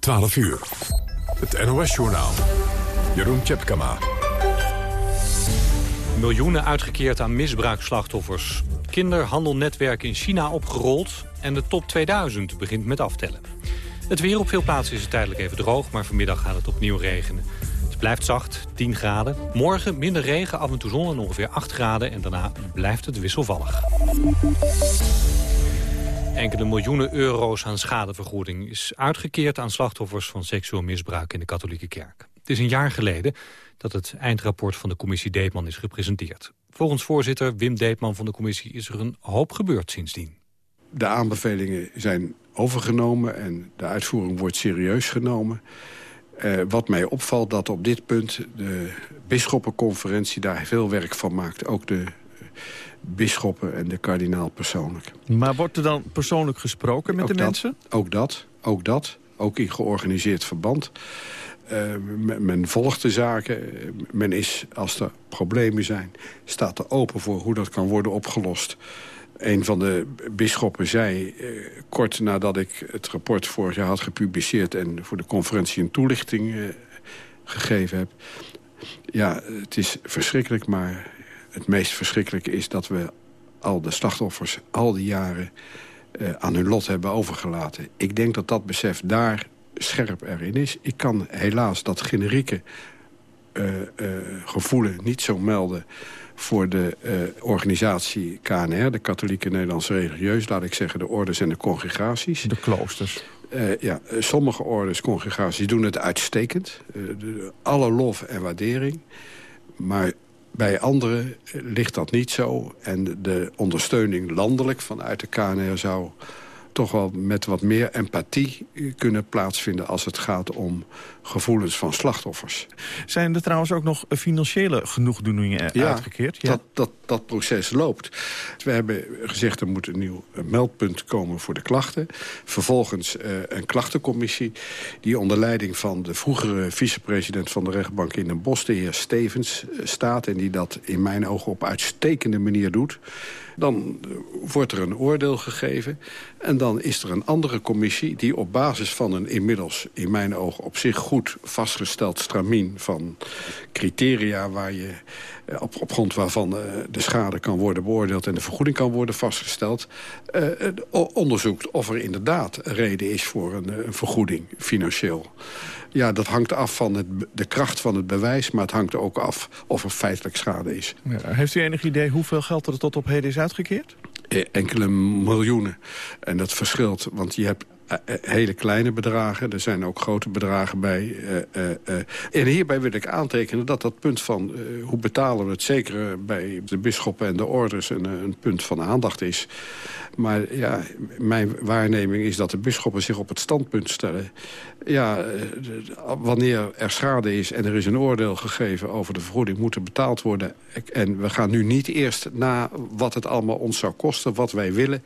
12 uur. Het NOS-journaal. Jeroen Tjepkama. Miljoenen uitgekeerd aan misbruikslachtoffers. Kinderhandelnetwerk in China opgerold. En de top 2000 begint met aftellen. Het weer op veel plaatsen is het tijdelijk even droog... maar vanmiddag gaat het opnieuw regenen. Het blijft zacht, 10 graden. Morgen minder regen, af en toe zon en ongeveer 8 graden. En daarna blijft het wisselvallig. Enkele miljoenen euro's aan schadevergoeding is uitgekeerd aan slachtoffers van seksueel misbruik in de katholieke kerk. Het is een jaar geleden dat het eindrapport van de commissie Deetman is gepresenteerd. Volgens voorzitter Wim Deetman van de commissie is er een hoop gebeurd sindsdien. De aanbevelingen zijn overgenomen en de uitvoering wordt serieus genomen. Uh, wat mij opvalt dat op dit punt de bisschoppenconferentie daar veel werk van maakt. Ook de bisschoppen en de kardinaal persoonlijk. Maar wordt er dan persoonlijk gesproken met de mensen? Ook dat, ook dat. Ook in georganiseerd verband. Uh, men volgt de zaken. Men is, als er problemen zijn, staat er open voor hoe dat kan worden opgelost. Een van de bisschoppen zei, uh, kort nadat ik het rapport vorig jaar had gepubliceerd... en voor de conferentie een toelichting uh, gegeven heb... ja, het is verschrikkelijk, maar het meest verschrikkelijke is dat we al de slachtoffers al die jaren uh, aan hun lot hebben overgelaten. Ik denk dat dat besef daar scherp erin is. Ik kan helaas dat generieke uh, uh, gevoelen niet zo melden voor de organisatie KNR, de Katholieke Nederlandse Religieus, laat ik zeggen de orders en de congregaties. De kloosters. ja, sommige orders, congregaties doen het uitstekend. De, alle lof en waardering. Maar bij anderen ligt dat niet zo. En de ondersteuning landelijk vanuit de KNR zou toch wel met wat meer empathie kunnen plaatsvinden... als het gaat om gevoelens van slachtoffers. Zijn er trouwens ook nog financiële genoegdoeningen ja, uitgekeerd? Ja, dat, dat, dat proces loopt. We hebben gezegd er moet een nieuw meldpunt komen voor de klachten. Vervolgens uh, een klachtencommissie die onder leiding van de vroegere vicepresident van de rechtbank in Den Bosch... de heer Stevens, uh, staat en die dat in mijn ogen op uitstekende manier doet... Dan wordt er een oordeel gegeven. En dan is er een andere commissie die op basis van een inmiddels in mijn ogen op zich goed vastgesteld stramien van criteria waar je op, op grond waarvan uh, de schade kan worden beoordeeld... en de vergoeding kan worden vastgesteld... Uh, onderzoekt of er inderdaad reden is voor een, een vergoeding financieel. Ja, dat hangt af van het, de kracht van het bewijs... maar het hangt ook af of er feitelijk schade is. Ja, heeft u enig idee hoeveel geld er tot op heden is uitgekeerd? Enkele miljoenen. En dat verschilt, want je hebt eh, eh, hele kleine bedragen. Er zijn ook grote bedragen bij. Uh, en hierbij wil ik aantekenen dat dat punt van hoe betalen we het... zeker bij de bisschoppen en de orders een, een, punt van aandacht is. Maar ja, mijn waarneming is dat de bisschoppen zich op het standpunt stellen... ja, wanneer er schade is en er is een oordeel gegeven over de vergoeding... moet er betaald worden. En we gaan nu niet eerst na wat het allemaal ons zou kosten, wat wij willen.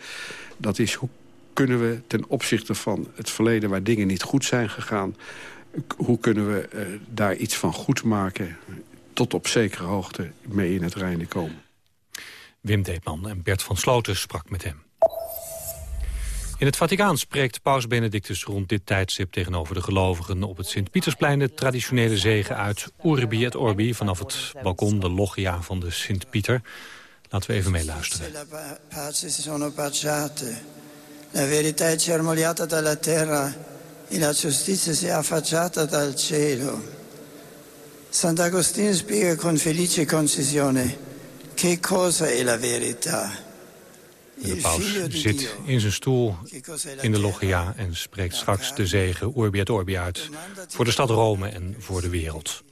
Dat is hoe kunnen we ten opzichte van het verleden... waar dingen niet goed zijn gegaan... hoe kunnen we uh, daar iets van goed maken... tot op zekere hoogte mee in het reine komen. Wim Deepman en Bert van Sloten sprak met hem. In het Vaticaan spreekt paus Benedictus rond dit tijdstip tegenover de gelovigen op het Sint-Pietersplein de traditionele zegen uit Urbi et Orbi vanaf het balkon de loggia van de Sint-Pieter. Laten we even meeluisteren. La verità è germogliata dalla terra e la giustizia si è affacciata dal cielo. Sant'Agostino spiega con felice concisione che cosa è la verità. De paus zit in zijn stoel in de loggia en spreekt straks de zegen Urbi et Orbi uit voor de stad Rome en voor de wereld.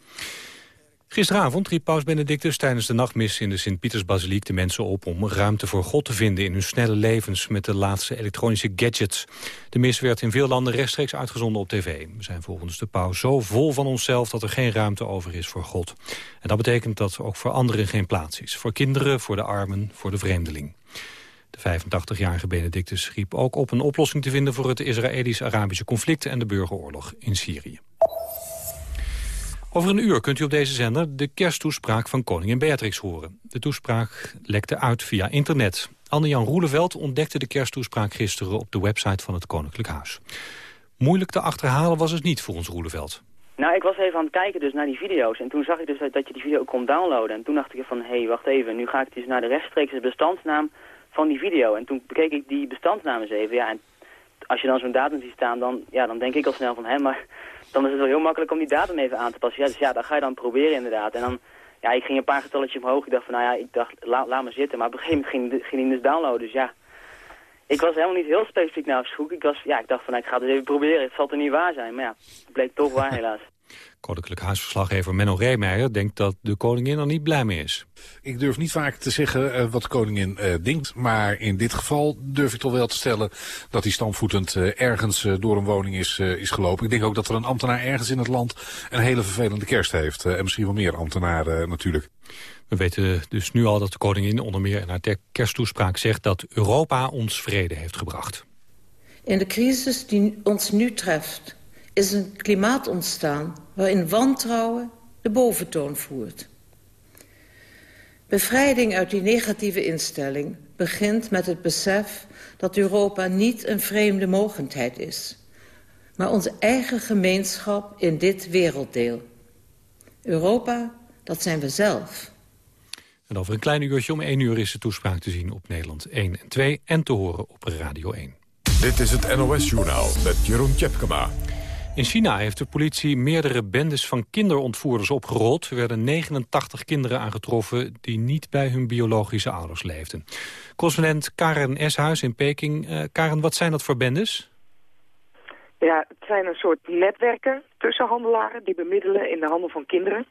Gisteravond riep paus Benedictus tijdens de nachtmis in de Sint-Pietersbasiliek de mensen op om ruimte voor God te vinden in hun snelle levens met de laatste elektronische gadgets. De mis werd in veel landen rechtstreeks uitgezonden op tv. We zijn volgens de paus zo vol van onszelf dat er geen ruimte over is voor God. En dat betekent dat ook voor anderen geen plaats is. Voor kinderen, voor de armen, voor de vreemdeling. De 85-jarige Benedictus riep ook op een oplossing te vinden voor het Israëlisch-Arabische conflict en de burgeroorlog in Syrië. Over een uur kunt u op deze zender de kersttoespraak van koningin Beatrix horen. De toespraak lekte uit via internet. Anne-Jan Roeleveld ontdekte de kersttoespraak gisteren op de website van het Koninklijk Huis. Moeilijk te achterhalen was het niet voor ons Roeleveld. Nou, ik was even aan het kijken dus naar die video's. En toen zag ik dus dat je die video kon downloaden. En toen dacht ik van, hé, hey, wacht even. Nu ga ik dus naar de rechtstreekse bestandsnaam van die video. En toen bekeek ik die bestandsnaam eens even. Ja, en als je dan zo'n datum ziet staan, dan, ja, dan denk ik al snel van, hé, maar dan is het wel heel makkelijk om die datum even aan te passen. Ja, dus ja, dat ga je dan proberen inderdaad. En dan, ja, ik ging een paar getalletjes omhoog. Ik dacht van, nou ja, ik dacht, laat me zitten. Maar op een gegeven moment ging, ging hij dus downloaden. Dus ja, ik was helemaal niet heel specifiek naar op zoek. Ik, was, ja, ik dacht van, nou, ik ga het even proberen. Het zal er niet waar zijn. Maar ja, het bleek toch waar helaas. Koninklijk Huisverslaggever Menno Reemeijer denkt dat de koningin er niet blij mee is. Ik durf niet vaak te zeggen uh, wat de koningin uh, denkt. Maar in dit geval durf ik toch wel te stellen dat hij stampvoetend uh, ergens door een woning is, is gelopen. Ik denk ook dat er een ambtenaar ergens in het land een hele vervelende kerst heeft. en misschien wel meer ambtenaren natuurlijk. We weten dus nu al dat de koningin onder meer in haar kersttoespraak zegt dat Europa ons vrede heeft gebracht. In de crisis die ons nu treft is een klimaat ontstaan waarin wantrouwen de boventoon voert. Bevrijding uit die negatieve instelling begint met het besef dat Europa niet een vreemde mogendheid is, maar onze eigen gemeenschap in dit werelddeel. Europa, dat zijn we zelf. En over een klein uurtje om 1 uur is de toespraak te zien op Nederland 1 en 2 en te horen op Radio 1. Dit is het NOS Journaal met Jeroen Tjepkema. In China heeft de politie meerdere bendes van kinderontvoerders opgerold. Er werden 89 kinderen aangetroffen die niet bij hun biologische ouders leefden. Correspondent Karen Eshuis in Peking. Uh, Karen, wat zijn dat voor bendes? Ja, het zijn een soort netwerken tussen handelaren die bemiddelen in de handel van kinderen.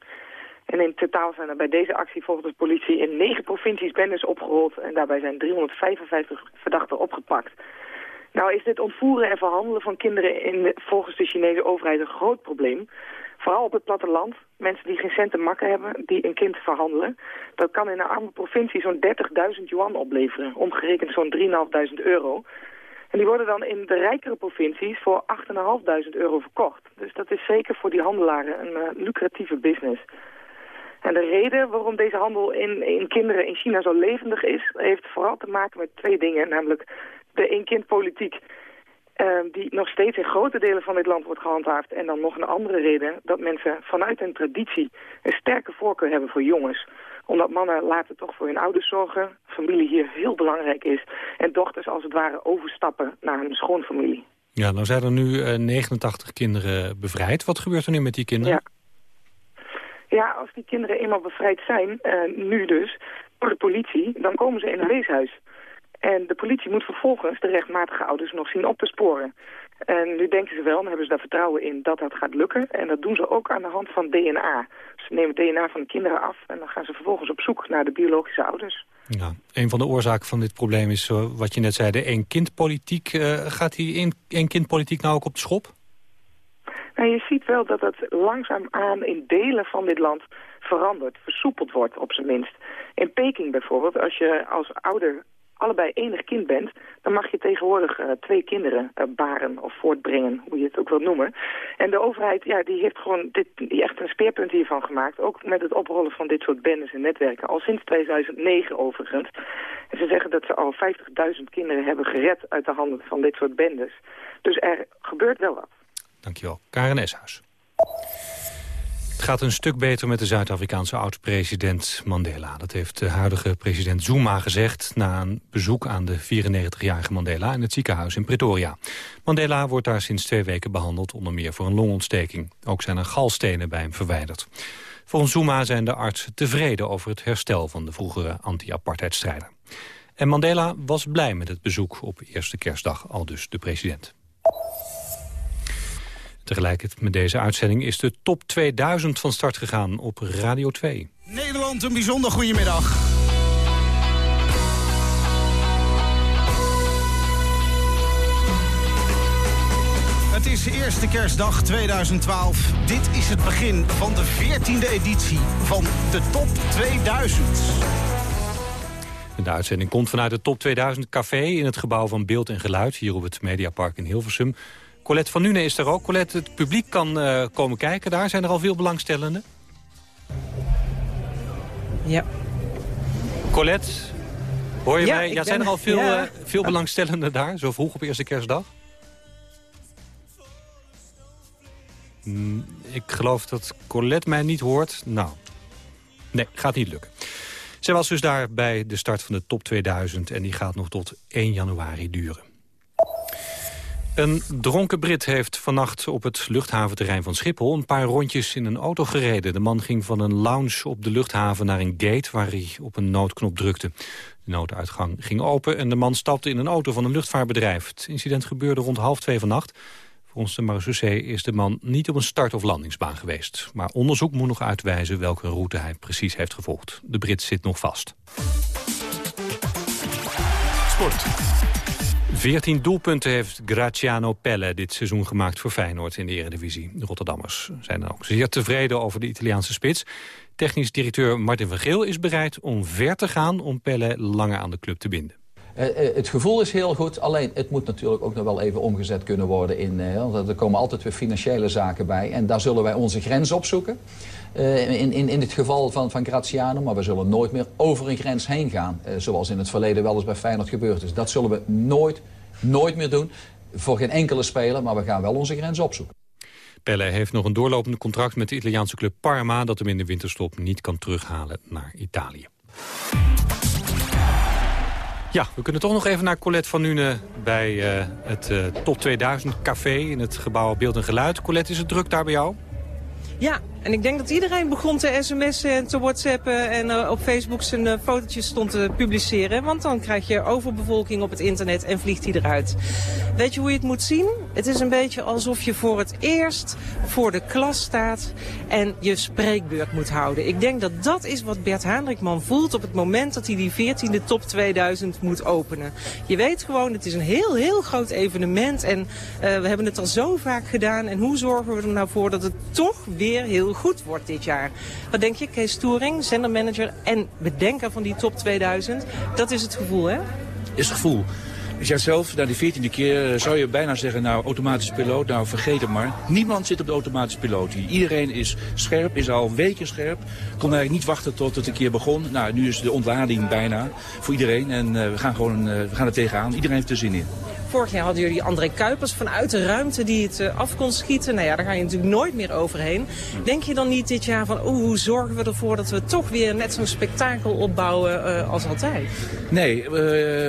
En in totaal zijn er bij deze actie volgens de politie in negen provincies bendes opgerold. En daarbij zijn 355 verdachten opgepakt. Nou is dit ontvoeren en verhandelen van kinderen in, volgens de Chinese overheid een groot probleem. Vooral op het platteland. Mensen die geen cent te makken hebben, die een kind verhandelen. Dat kan in een arme provincie zo'n 30.000 yuan opleveren. Omgerekend zo'n 3.500 euro. En die worden dan in de rijkere provincies voor 8.500 euro verkocht. Dus dat is zeker voor die handelaren een uh, lucratieve business. En de reden waarom deze handel in, in kinderen in China zo levendig is... heeft vooral te maken met twee dingen. Namelijk de één-kind-politiek... Uh, die nog steeds in grote delen van dit land wordt gehandhaafd. En dan nog een andere reden dat mensen vanuit een traditie een sterke voorkeur hebben voor jongens. Omdat mannen later toch voor hun ouders zorgen, familie hier heel belangrijk is. En dochters als het ware overstappen naar hun schoonfamilie. Ja, nou zijn er nu uh, eh, 89 kinderen bevrijd. Wat gebeurt er nu met die kinderen? Ja. Ja, als die kinderen eenmaal bevrijd zijn, uh, nu dus, door de politie, dan komen ze in een weeshuis. En de politie moet vervolgens de rechtmatige ouders nog zien op te sporen. En nu denken ze wel, dan hebben ze daar vertrouwen in dat dat gaat lukken. En dat doen ze ook aan de hand van DNA. Ze nemen DNA van de kinderen af en dan gaan ze vervolgens op zoek naar de biologische ouders. Ja, een van de oorzaken van dit probleem is, uh, wat je net zei, de één-kindpolitiek. Uh, gaat die één-kindpolitiek nou ook op de schop? Nou, je ziet wel dat het langzaamaan in delen van dit land verandert, versoepeld wordt op zijn minst. In Peking bijvoorbeeld, als je als ouder allebei enig kind bent, dan mag je tegenwoordig uh, twee kinderen uh, baren of voortbrengen, hoe je het ook wilt noemen. En de overheid ja, die heeft gewoon dit, die echt een speerpunt hiervan gemaakt, ook met het oprollen van dit soort bendes en netwerken, al sinds 2009 overigens. En ze zeggen dat ze al 50.000 kinderen hebben gered uit de handen van dit soort bendes. Dus er gebeurt wel wat. Dankjewel. Karen Eshuis. Het gaat een stuk beter met de Zuid-Afrikaanse oud-president Mandela. Dat heeft de huidige president Zuma gezegd... na een bezoek aan de 94-jarige Mandela in het ziekenhuis in Pretoria. Mandela wordt daar sinds twee weken behandeld... onder meer voor een longontsteking. Ook zijn er galstenen bij hem verwijderd. Volgens Zuma zijn de artsen tevreden over het herstel... van de vroegere anti-apartheidstrijder. En Mandela was blij met het bezoek op eerste kerstdag, al dus de president. Tegelijkertijd met deze uitzending is de top 2000 van start gegaan op Radio 2. Nederland, een bijzonder goedemiddag. Het is eerste kerstdag 2012. Dit is het begin van de 14e editie van de Top 2000. De uitzending komt vanuit het Top 2000 Café in het gebouw van Beeld en Geluid... hier op het Mediapark in Hilversum. Colette van Nuenen is er ook. Colette, het publiek kan uh, komen kijken daar. Zijn er al veel belangstellenden? Ja. Colette, hoor je mij? Ja, zijn er al veel, ja. uh, veel belangstellenden daar, zo vroeg op eerste kerstdag? Mm, ik geloof dat Colette mij niet hoort. Nou, nee, gaat niet lukken. Zij was dus daar bij de start van de top 2000 en die gaat nog tot 1 januari duren. Een dronken Brit heeft vannacht op het luchthaventerrein van Schiphol... een paar rondjes in een auto gereden. De man ging van een lounge op de luchthaven naar een gate... waar hij op een noodknop drukte. De nooduitgang ging open en de man stapte in een auto van een luchtvaartbedrijf. Het incident gebeurde rond half twee vannacht. Volgens de marechaussee is de man niet op een start- of landingsbaan geweest. Maar onderzoek moet nog uitwijzen welke route hij precies heeft gevolgd. De Brit zit nog vast. Sport. 14 doelpunten heeft Graziano Pelle dit seizoen gemaakt voor Feyenoord in de Eredivisie. De Rotterdammers zijn dan ook zeer tevreden over de Italiaanse spits. Technisch directeur Martin van Geel is bereid om ver te gaan om Pelle langer aan de club te binden. Uh, het gevoel is heel goed, alleen het moet natuurlijk ook nog wel even omgezet kunnen worden. In, uh, er komen altijd weer financiële zaken bij en daar zullen wij onze grens opzoeken. Uh, in, in, in het geval van, van Graziano, maar we zullen nooit meer over een grens heen gaan. zoals in het verleden wel eens bij Feyenoord gebeurd is. Dat zullen we nooit, nooit meer doen. Voor geen enkele speler, maar we gaan wel onze grens opzoeken. Pelle heeft nog een doorlopend contract met de Italiaanse club Parma... dat hem in de winterstop niet kan terughalen naar Italië. Ja, we kunnen toch nog even naar Colette van Nune bij uh, het uh, Top 2000 café in het gebouw Beeld en Geluid. Colette, is het druk daar bij jou? Ja, en ik denk dat iedereen begon te sms'en en te whatsappen en uh, op Facebook zijn uh, fotootjes stond te publiceren. Want dan krijg je overbevolking op het internet en vliegt hij eruit. Weet je hoe je het moet zien? Het is een beetje alsof je voor het eerst voor de klas staat en je spreekbeurt moet houden. Ik denk dat dat is wat Bert Haandrikman voelt op het moment dat hij die 14e top 2000 moet openen. Je weet gewoon, het is een heel, heel groot evenement en uh, we hebben het al zo vaak gedaan. En hoe zorgen we er nou voor dat het toch weer heel goed wordt dit jaar. Wat denk je, Kees Touring, zendermanager en bedenker van die top 2000? Dat is het gevoel, hè? Is het gevoel. Ik zeg zelf, na die veertiende keer zou je bijna zeggen, nou, automatische piloot, nou, vergeet het maar. Niemand zit op de automatische piloot hier. Iedereen is scherp, is al weken scherp. Kon eigenlijk niet wachten tot het een keer begon. Nou, nu is de ontlading bijna voor iedereen en uh, we gaan gewoon, uh, we gaan er tegenaan. Iedereen heeft er zin in. Vorig jaar hadden jullie André Kuipers vanuit de ruimte die het uh, af kon schieten. Nou ja, daar ga je natuurlijk nooit meer overheen. Denk je dan niet dit jaar van, oh, hoe zorgen we ervoor dat we toch weer net zo'n spektakel opbouwen als altijd? Nee, we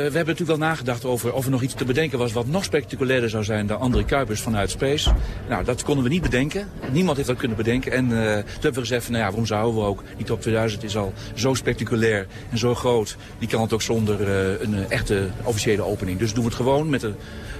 hebben natuurlijk wel nagedacht over of er nog iets te bedenken was wat nog spectaculairder zou zijn dan André Kuipers vanuit Space. Nou, dat konden we niet bedenken. Niemand heeft dat kunnen bedenken. En toen hebben we gezegd, van, nou ja, waarom zouden we ook? Die top 2000 is al zo spectaculair en zo groot. Die kan het ook zonder een echte officiële opening. Dus doen we het gewoon met een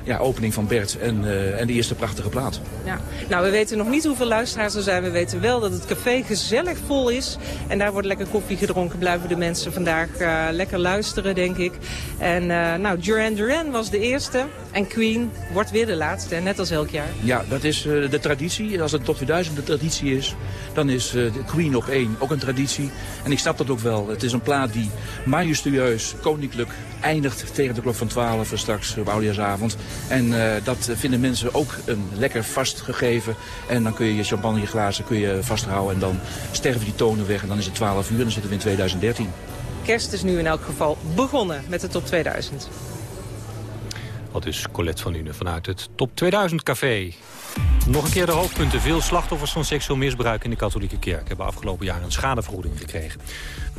ja, opening van Bert en, uh, en de eerste prachtige plaat. Ja. Nou, we weten nog niet hoeveel luisteraars er zijn. We weten wel dat het café gezellig vol is. En daar wordt lekker koffie gedronken. Blijven de mensen vandaag uh, lekker luisteren, denk ik. En uh, nou, Duran Duran was de eerste. En Queen wordt weer de laatste, net als elk jaar. Ja, dat is de traditie. Als het tot 2000 de traditie is, dan is Queen op één ook een traditie. En ik snap dat ook wel. Het is een plaat die majestueus, koninklijk eindigt tegen de klok van 12 straks op Oudejaarsavond. En uh, dat vinden mensen ook een lekker vastgegeven. En dan kun je je champagneglazen kun je vasthouden en dan sterven die tonen weg. En dan is het 12 uur en dan zitten we in 2013. Kerst is nu in elk geval begonnen met de top 2000. Wat is Colette van Une vanuit het Top 2000 Café. Nog een keer de hoofdpunten. Veel slachtoffers van seksueel misbruik in de katholieke kerk... hebben afgelopen jaar een schadevergoeding gekregen.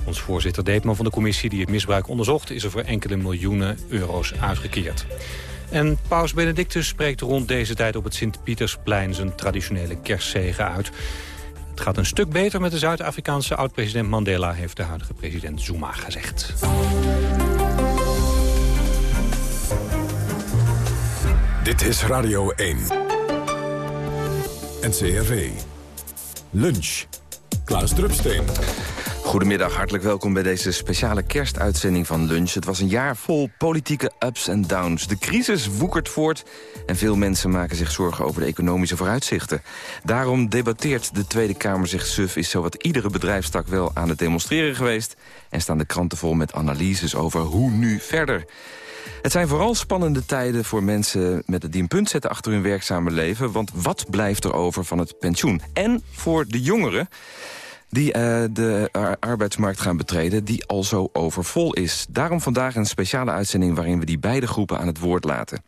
Ons voorzitter Deetman van de commissie die het misbruik onderzocht... is er voor enkele miljoenen euro's uitgekeerd. En paus Benedictus spreekt rond deze tijd op het Sint-Pietersplein... zijn traditionele kerstzegen uit. Het gaat een stuk beter met de Zuid-Afrikaanse oud-president Mandela... heeft de huidige president Zuma gezegd. Dit is Radio 1. NCRV. Lunch. Klaas Drupsteen. Goedemiddag, hartelijk welkom bij deze speciale kerstuitzending van Lunch. Het was een jaar vol politieke ups en downs. De crisis woekert voort en veel mensen maken zich zorgen over de economische vooruitzichten. Daarom debatteert de Tweede Kamer zich suf, is zowat iedere bedrijfstak wel aan het demonstreren geweest... en staan de kranten vol met analyses over hoe nu verder. Het zijn vooral spannende tijden voor mensen met het die een punt zetten achter hun werkzame leven. Want wat blijft er over van het pensioen? En voor de jongeren die uh, de arbeidsmarkt gaan betreden... die al zo overvol is. Daarom vandaag een speciale uitzending... waarin we die beide groepen aan het woord laten.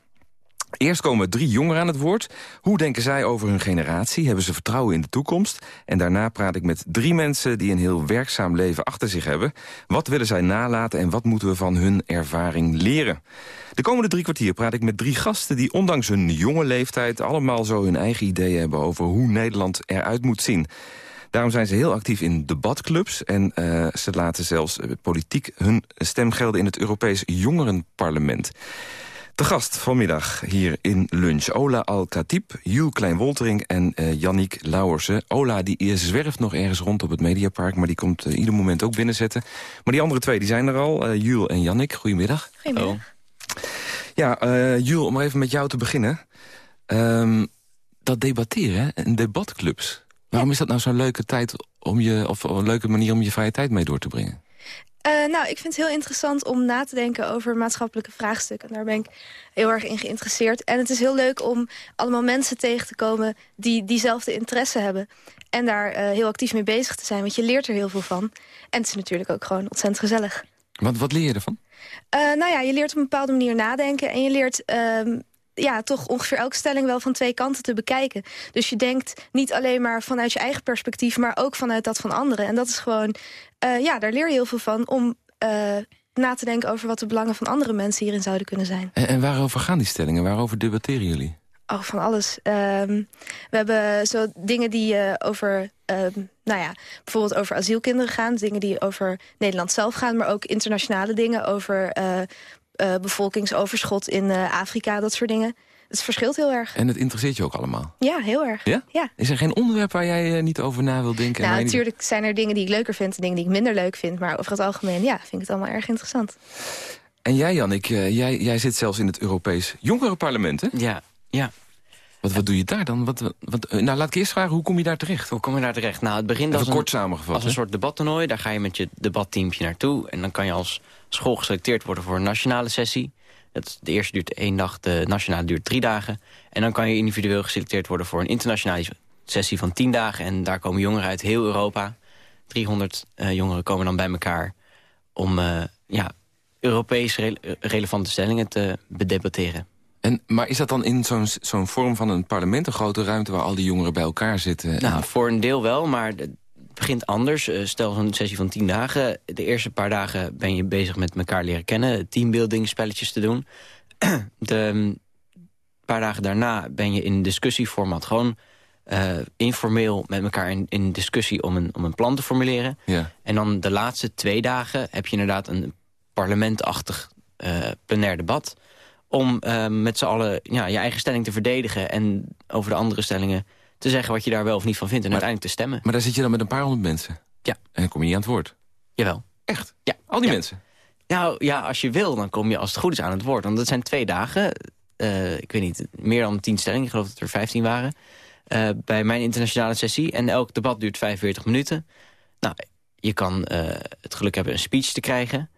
Eerst komen drie jongeren aan het woord. Hoe denken zij over hun generatie? Hebben ze vertrouwen in de toekomst? En daarna praat ik met drie mensen die een heel werkzaam leven achter zich hebben. Wat willen zij nalaten en wat moeten we van hun ervaring leren? De komende drie kwartier praat ik met drie gasten... die ondanks hun jonge leeftijd allemaal zo hun eigen ideeën hebben... over hoe Nederland eruit moet zien. Daarom zijn ze heel actief in debatclubs... en uh, ze laten zelfs uh, politiek hun stem gelden in het Europees Jongerenparlement. De gast vanmiddag hier in lunch. Ola Al-Khatib, Jules Klein-Woltering en uh, Yannick Lauwersen. Ola die zwerft nog ergens rond op het Mediapark... maar die komt uh, ieder moment ook binnenzetten. Maar die andere twee die zijn er al, uh, Jules en Yannick. Goedemiddag. Goedemiddag. Ja, Jules, om even met jou te beginnen. Um, dat debatteren en debatclubs... Waarom is dat nou zo'n leuke tijd om je, of een leuke manier om je vrije tijd mee door te brengen? Uh, nou, ik vind het heel interessant om na te denken over maatschappelijke vraagstukken. Daar ben ik heel erg in geïnteresseerd. En het is heel leuk om allemaal mensen tegen te komen die diezelfde interesse hebben. En daar uh, heel actief mee bezig te zijn, want je leert er heel veel van. En het is natuurlijk ook gewoon ontzettend gezellig. Wat, wat leer je ervan? Uh, nou ja, je leert op een bepaalde manier nadenken. En je leert ja, toch ongeveer elke stelling wel van twee kanten te bekijken. Dus je denkt niet alleen maar vanuit je eigen perspectief... maar ook vanuit dat van anderen. En dat is gewoon, uh, ja, daar leer je heel veel van... om uh, na te denken over wat de belangen van andere mensen hierin zouden kunnen zijn. En, en waarover gaan die stellingen? Waarover debatteren jullie? Oh, van alles. Um, we hebben zo dingen die uh, over, um, nou ja, bijvoorbeeld over asielkinderen gaan. Dingen die over Nederland zelf gaan, maar ook internationale dingen over uh, uh, bevolkingsoverschot in uh, Afrika, dat soort dingen. Het verschilt heel erg. En het interesseert je ook allemaal? Ja, heel erg. Ja? ja. Is er geen onderwerp waar jij uh, niet over na wil denken? Nou, natuurlijk niet... zijn er dingen die ik leuker vind en dingen die ik minder leuk vind. Maar over het algemeen, ja, vind ik het allemaal erg interessant. En jij, Jannik, jij, jij zit zelfs in het Europees Jongerenparlement, hè? Ja, ja. Wat, wat doe je daar dan? Wat, wat, nou, laat ik eerst vragen, hoe kom je daar terecht? Hoe kom je daar terecht? Nou, het begint als een, kort samengevat, als een soort debattoernooi. Daar ga je met je debatteampje naartoe. En dan kan je als school geselecteerd worden voor een nationale sessie. Het, de eerste duurt één dag, de nationale duurt drie dagen. En dan kan je individueel geselecteerd worden voor een internationale sessie van tien dagen. En daar komen jongeren uit heel Europa. 300 uh, jongeren komen dan bij elkaar om uh, ja, Europees re relevante stellingen te bedebatteren. En, maar is dat dan in zo'n zo'n vorm van een parlement, een grote ruimte waar al die jongeren bij elkaar zitten? Nou, voor een deel wel, maar het begint anders. Uh, stel zo'n sessie van tien dagen. De eerste paar dagen ben je bezig met elkaar leren kennen, teambuilding, spelletjes te doen. De um, paar dagen daarna ben je in discussieformat gewoon uh, informeel met elkaar in, in discussie om een, om een plan te formuleren. Ja. En dan de laatste twee dagen heb je inderdaad een parlementachtig uh, plenair debat om uh, met z'n allen ja, je eigen stelling te verdedigen... en over de andere stellingen te zeggen wat je daar wel of niet van vindt... en maar, uiteindelijk te stemmen. Maar daar zit je dan met een paar honderd mensen? Ja. En dan kom je niet aan het woord? Jawel. Echt? Ja. Al die ja. mensen? Nou ja, als je wil, dan kom je als het goed is aan het woord. Want dat zijn twee dagen. Uh, ik weet niet, meer dan tien stellingen. Ik geloof dat er vijftien waren. Uh, bij mijn internationale sessie. En elk debat duurt 45 minuten. Nou, je kan uh, het geluk hebben een speech te krijgen...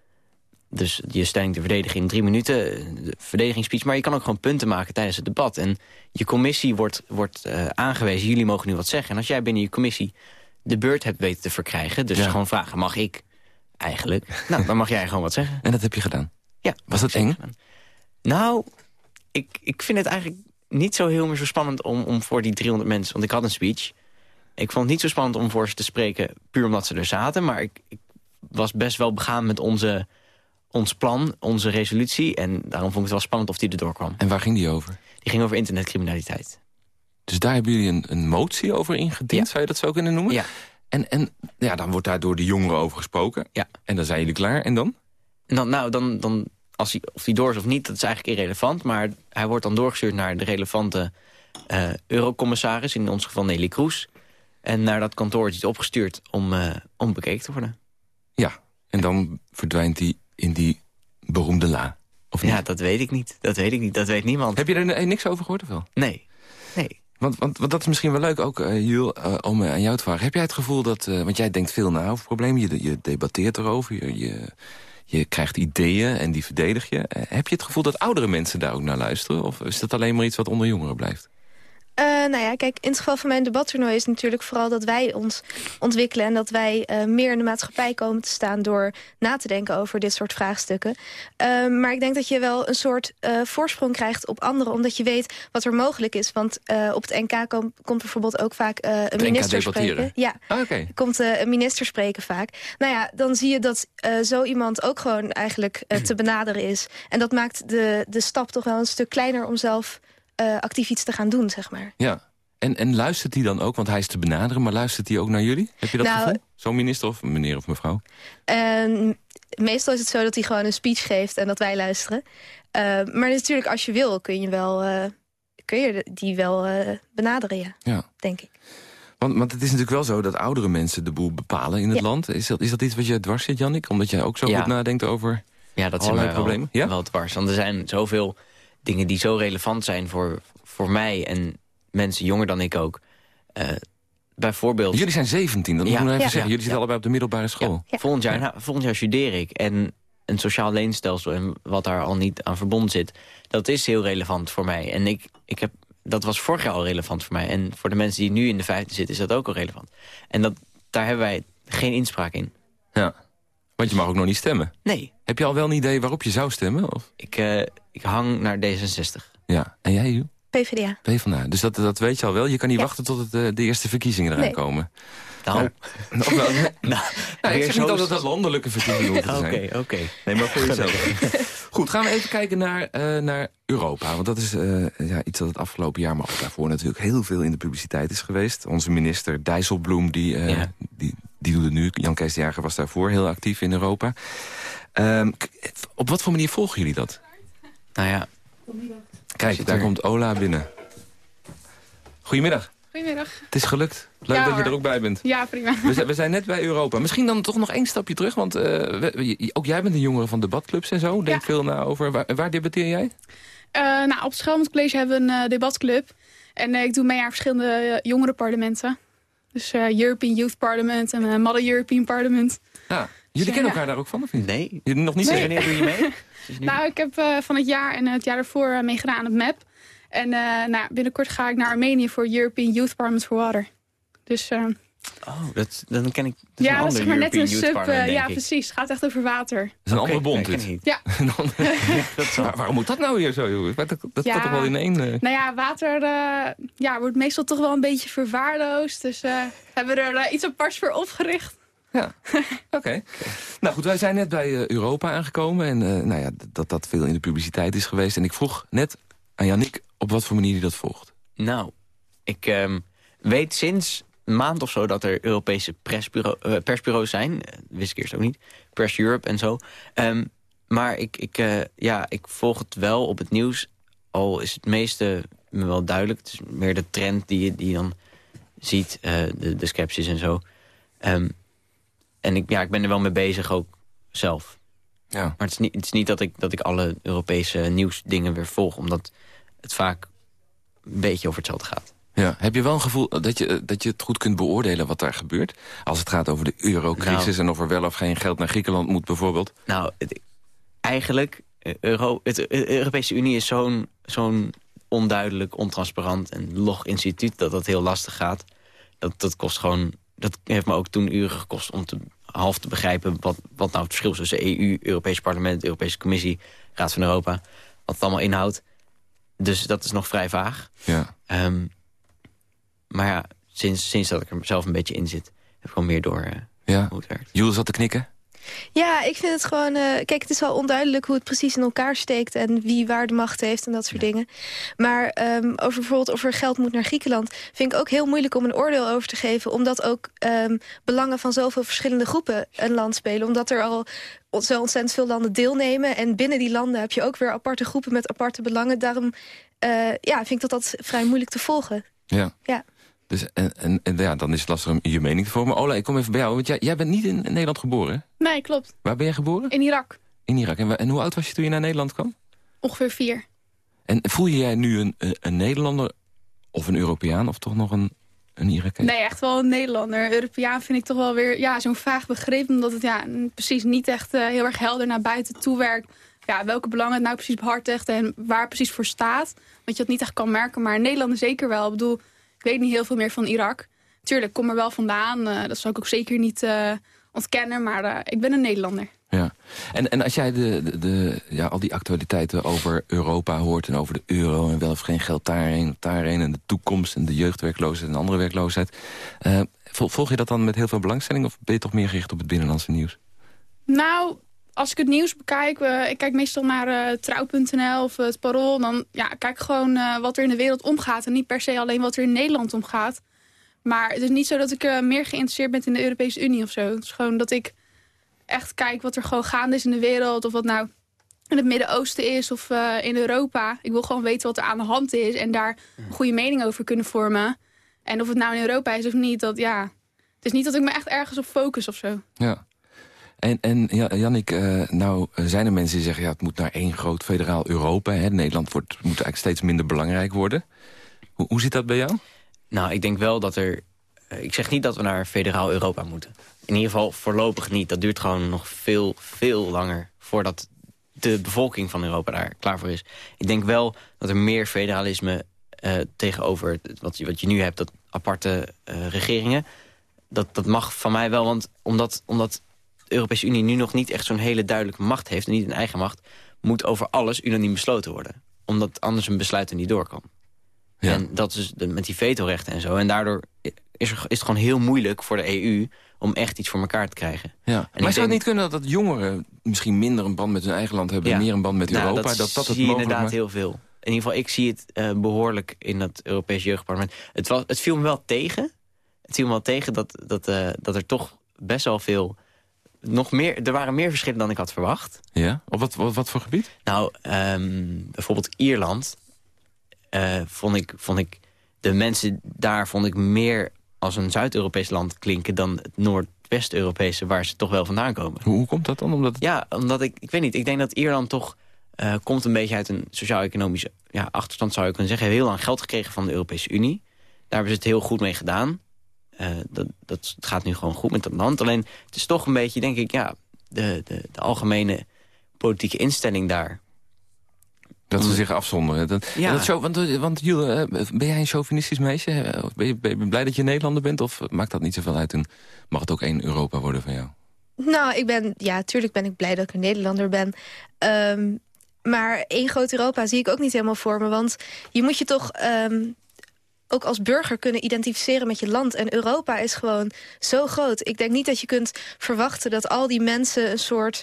Dus je stelling te verdedigen in drie minuten, de verdedigingsspeech. Maar je kan ook gewoon punten maken tijdens het debat. En je commissie wordt, wordt uh, aangewezen, jullie mogen nu wat zeggen. En als jij binnen je commissie de beurt hebt weten te verkrijgen... dus ja. gewoon vragen, mag ik eigenlijk? Nou, dan mag jij gewoon wat zeggen. En dat heb je gedaan? Ja. Was dat eng? Gedaan. Nou, ik, ik vind het eigenlijk niet zo heel meer zo spannend... Om, om voor die 300 mensen, want ik had een speech... Ik vond het niet zo spannend om voor ze te spreken, puur omdat ze er zaten. Maar ik, ik was best wel begaan met onze ons plan, onze resolutie. En daarom vond ik het wel spannend of die erdoor kwam. En waar ging die over? Die ging over internetcriminaliteit. Dus daar hebben jullie een, een motie over ingediend, ja. zou je dat zo kunnen noemen? Ja. En, en ja, dan wordt daar door de jongeren over gesproken. Ja. En dan zijn jullie klaar. En dan? En dan, nou, dan, dan als hij, of hij door is of niet, dat is eigenlijk irrelevant. Maar hij wordt dan doorgestuurd naar de relevante uh, eurocommissaris. In ons geval Nelly Kroes. En naar dat kantoor is hij opgestuurd om, uh, om bekeken te worden. Ja, en dan verdwijnt hij in die beroemde la? Of niet? Ja, dat weet ik niet. Dat weet ik niet. Dat weet niemand. Heb je er niks over gehoord of wel? Nee. Nee. Want, want, want dat is misschien wel leuk ook, uh, Jules, uh, om uh, aan jou te vragen. Heb jij het gevoel dat, want jij denkt veel na over problemen, je, je debatteert erover, je, je, je krijgt ideeën en die verdedig je. heb je het gevoel dat oudere mensen daar ook naar luisteren? Of is dat alleen maar iets wat onder jongeren blijft? Uh, nou ja, kijk, in het geval van mijn debattoernooi is natuurlijk vooral dat wij ons ontwikkelen... en dat wij uh, meer in de maatschappij komen te staan door na te denken over dit soort vraagstukken. Uh, maar ik denk dat je wel een soort voorsprong krijgt op anderen... omdat je weet wat er mogelijk is. Want op het NK kom, komt bijvoorbeeld ook vaak een minister spreken. Ja, ah, okay. komt een minister spreken vaak. Nou ja, dan zie je dat zo iemand ook gewoon eigenlijk te benaderen is. En dat maakt de, de stap toch wel een stuk kleiner om zelf uh, actief iets te gaan doen, zeg maar. Ja, en, en luistert hij dan ook, want hij is te benaderen... maar luistert hij ook naar jullie? Heb je dat nou, gevoel? Zo'n minister of meneer of mevrouw? Uh, meestal is het zo dat hij gewoon een speech geeft en dat wij luisteren. Uh, maar natuurlijk, als je wil, kun je, wel, uh, kun je die wel benaderen, ja. ja. Denk ik. Want, want het is natuurlijk wel zo dat oudere mensen de boel bepalen in het land. Is dat, is dat iets wat je dwars zit, Jannik? Omdat jij ook zo goed nadenkt over ja, dat zijn problemen? Wel, ja, wel dwars. Want er zijn zoveel dingen die zo relevant zijn voor, voor mij en mensen jonger dan ik ook. Uh, bijvoorbeeld... Jullie zijn 17, dat ja. moet ik even zeggen. Jullie zitten allebei op de middelbare school. Volgend, jaar, nou, volgend jaar studeer ik. En een sociaal leenstelsel en wat daar al niet aan verbonden zit... dat is heel relevant voor mij. En ik, ik heb, dat was vorig jaar al relevant voor mij. En voor de mensen die nu in de vijfde zitten, is dat ook al relevant. En dat, daar hebben wij geen inspraak in. Ja. Want je mag ook nog niet stemmen. Nee. Heb je al wel een idee waarop je zou stemmen? Of? Ik, uh, ik hang naar D66. Ja. En jij, Hugh? PvdA. PvdA. Dus dat, dat weet je al wel. Je kan niet wachten tot het, uh, de eerste verkiezingen eraan nee. komen. Nou, ja. nou, nou, nou ik zeg niet dat het landelijke verkiezingen moeten zijn. Oké, oké. Okay. Nee, maar voor jezelf. Goed, gaan we even kijken naar, uh, naar Europa. Want dat is uh, ja, iets dat het afgelopen jaar, maar ook daarvoor natuurlijk heel veel in de publiciteit is geweest. Onze minister Dijsselbloem, die, uh, ja. die, die doet het nu. Jan Kees de Jager was daarvoor heel actief in Europa. Um, op wat voor manier volgen jullie dat? Nou ja... Kijk, daar komt Ola binnen. Goedemiddag. Goedemiddag. Het is gelukt. Leuk dat je er ook bij bent. Ja, prima. We, we, zijn net bij Europa. Misschien dan toch nog één stapje terug, want uh, we, ook jij bent een jongere van debatclubs en zo. Denk veel na over. Waar, waar debatteer jij? Uh, nou, op het Schelmond College hebben we een uh, debatclub. En ik doe mee aan verschillende jongerenparlementen. Dus European Youth Parliament en Model European Parliament. Ja. Jullie kennen elkaar daar ook van, of niet? Nee. Nog niet nee. Wanneer doe je mee? nou, ik heb uh, van het jaar en het jaar ervoor uh, meegedaan aan het MAP. En uh, nou, binnenkort ga ik naar Armenië voor European Youth Parliament for Water. Dus... Oh, dat, dan ken ik dat Ja, dat is maar net een sub. ja, precies. Het gaat echt over water. Dat is een okay, andere bond, dit. Ja. dat maar waarom moet dat nou weer zo? Dat, dat ja, toch wel in één... Uh... Nou ja, water ja, wordt meestal toch wel een beetje verwaarloosd. Dus hebben we er iets aparts voor opgericht. Ja, oké. Nou goed, wij zijn net bij Europa aangekomen. En uh, nou ja, dat dat veel in de publiciteit is geweest. En ik vroeg net aan Yannick op wat voor manier hij dat volgt. Nou, ik um, weet sinds een maand of zo dat er Europese persbureau, uh, persbureaus zijn. wist ik eerst ook niet. Press Europe en zo. Um, maar ik, ik, ja, ik volg het wel op het nieuws. Al is het meeste me wel duidelijk. Het is meer de trend die je, die je dan ziet. de, de en zo. Um, en ik, ja, ik ben er wel mee bezig ook zelf. Ja. Maar het is niet, het is niet dat, ik, dat ik alle Europese nieuwsdingen weer volg. Omdat het vaak een beetje over hetzelfde gaat. Ja. Heb je wel een gevoel dat je, dat je het goed kunt beoordelen wat daar gebeurt? Als het gaat over de eurocrisis nou, en of er wel of geen geld naar Griekenland moet bijvoorbeeld? Nou, het, eigenlijk, eh, Euro, het, de Europese Unie is zo'n zo'n onduidelijk, ontransparant en log instituut... dat dat heel lastig gaat. Dat, dat kost gewoon dat heeft me ook toen uren gekost om te, half te begrijpen... Wat, wat nou het verschil is tussen EU, Europees Parlement, Europese Commissie... Raad van Europa, wat het allemaal inhoudt. Dus dat is nog vrij vaag. Ja. Um, maar ja, sinds, sinds dat ik er zelf een beetje in zit... heb ik gewoon meer door uh, ja. hoe het werkt. Jules zat te knikken? Ja, ik vind het gewoon... Uh, kijk, het is wel onduidelijk hoe het precies in elkaar steekt... en wie waar de macht heeft en dat soort dingen. Maar um, over bijvoorbeeld of er geld moet naar Griekenland... vind ik ook heel moeilijk om een oordeel over te geven... omdat ook um, belangen van zoveel verschillende groepen een land spelen. Omdat er al zo ontzettend veel landen deelnemen... en binnen die landen heb je ook weer aparte groepen met aparte belangen. Daarom uh, ja, vind ik dat dat vrij moeilijk te volgen. Ja. ja. Dus, en, en, en, ja, dan is het lastig om je mening te vormen. Ola, ik kom even bij jou, want jij, jij bent niet in Nederland geboren, Nee, klopt. Waar ben jij geboren? In Irak. In Irak. En, en hoe oud was je toen je naar Nederland kwam? Ongeveer vier. En voel je jij nu een, een Nederlander of een Europeaan of toch nog een, een Irakees? Nee, echt wel een Nederlander. Europeaan vind ik toch wel weer ja, zo'n vaag begrip. Omdat het ja, precies niet echt uh, heel erg helder naar buiten toe werkt ja, welke belangen het nou precies behartigt en waar precies voor staat. Want je dat niet echt kan merken, maar Nederland zeker wel. Ik bedoel, ik weet niet heel veel meer van Irak. Tuurlijk, ik kom er wel vandaan. Uh, dat zou ik ook zeker niet uh, ontkennen, maar uh, ik ben een Nederlander. Ja, en, en als jij de, de, de, ja, al die actualiteiten over Europa hoort... en over de euro en wel of geen geld daarheen, daarheen... en de toekomst en de jeugdwerkloosheid en andere werkloosheid... volg je dat dan met heel veel belangstelling... of ben je toch meer gericht op het binnenlandse nieuws? Nou, als ik het nieuws bekijk, uh, ik kijk meestal naar uh, trouw.nl of het parool... dan ja, kijk gewoon uh, wat er in de wereld omgaat... en niet per se alleen wat er in Nederland omgaat. Maar het is niet zo dat ik meer geïnteresseerd ben in de Europese Unie of zo. Het is gewoon dat ik echt kijk wat er gewoon gaande is in de wereld... of wat nou in het Midden-Oosten is of in Europa. Ik wil gewoon weten wat er aan de hand is... en daar een goede mening over kunnen vormen. En of het nou in Europa is of niet, dat ja... Het is niet dat ik me echt ergens op focus of zo. Ja. En, en ja, Jannik, uh, nou zijn er mensen die zeggen... ja, het moet naar één groot federaal Europa. Hè? Nederland wordt, moet eigenlijk steeds minder belangrijk worden. Hoe, hoe zit dat bij jou? Nou, ik denk wel dat er... Uh, ik zeg niet dat we naar federaal Europa moeten. In ieder geval voorlopig niet. Dat duurt gewoon nog veel, veel langer... voordat de bevolking van Europa daar klaar voor is. Ik denk wel dat er meer federalisme tegenover wat je, wat je nu hebt... dat aparte regeringen... Dat, dat mag van mij wel, want omdat, omdat de Europese Unie nu nog niet echt zo'n hele duidelijke macht heeft... en niet een eigen macht, moet over alles unaniem besloten worden. Omdat anders een besluit er niet door kan. Ja. En dat is de, met die vetorechten en zo. En daardoor is, er, is het gewoon heel moeilijk voor de EU om echt iets voor elkaar te krijgen. Ja. En maar zou het niet kunnen dat, dat jongeren misschien minder een band met hun eigen land hebben... en meer een band met nou, Europa? Dat, dat, dat zie het je mogelijk inderdaad maakt? heel veel. In ieder geval, ik zie het uh, behoorlijk in dat Europees Jeugdparlement. Het, was, het viel me wel tegen. Het viel me wel tegen dat, dat, uh, dat er toch best wel veel nog meer, er waren meer verschillen dan ik had verwacht. Ja? Op wat, wat, wat voor gebied? Nou, um, bijvoorbeeld Ierland uh, vond, ik, vond ik... De mensen daar vond ik meer als een Zuid-Europees land klinken... dan het Noordwest-Europese waar ze toch wel vandaan komen. Hoe, hoe komt dat dan? Omdat... Ja, omdat ik... Ik weet niet, ik denk dat Ierland toch... Uh, komt een beetje uit een sociaal-economische ja, achterstand, zou je kunnen zeggen. Heel lang geld gekregen van de Europese Unie. Daar hebben ze het heel goed mee gedaan. Uh, dat, dat het gaat nu gewoon goed met dat land. Alleen het is toch een beetje, denk ik, ja, de, de, de algemene politieke instelling daar. Dat ze zich afzonderen. Dat, Ja. Dat zo, want want Jules, ben jij een chauvinistisch meisje? Of Ben je, ben je blij dat je Nederlander bent? Of maakt dat niet zoveel uit? En mag het ook één Europa worden van jou? Nou, ik ben, ja, tuurlijk ben ik blij dat ik een Nederlander ben. Um, maar één groot Europa zie ik ook niet helemaal voor me. Want je moet je toch um, ook als burger kunnen identificeren met je land. En Europa is gewoon zo groot. Ik denk niet dat je kunt verwachten dat al die mensen een soort...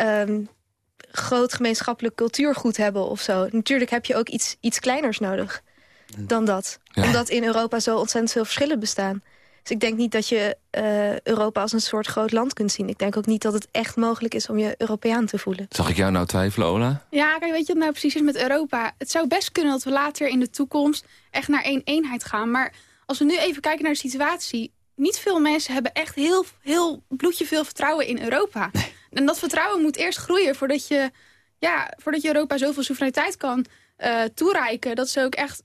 Um, groot gemeenschappelijk cultuurgoed hebben of zo. Natuurlijk heb je ook iets, iets kleiners nodig dan dat. Ja. Omdat in Europa zo ontzettend veel verschillen bestaan. Dus ik denk niet dat je uh, Europa als een soort groot land kunt zien. Ik denk ook niet dat het echt mogelijk is om je Europeaan te voelen. Zag ik jou nou twijfelen, Ola? Ja, kijk, weet je wat nou precies is met Europa? Het zou best kunnen dat we later in de toekomst echt naar één eenheid gaan. Maar als we nu even kijken naar de situatie... niet veel mensen hebben echt heel, heel bloedje veel vertrouwen in Europa. Nee. En dat vertrouwen moet eerst groeien voordat je, ja, voordat je Europa zoveel soevereiniteit kan uh, toereiken. Dat ze ook echt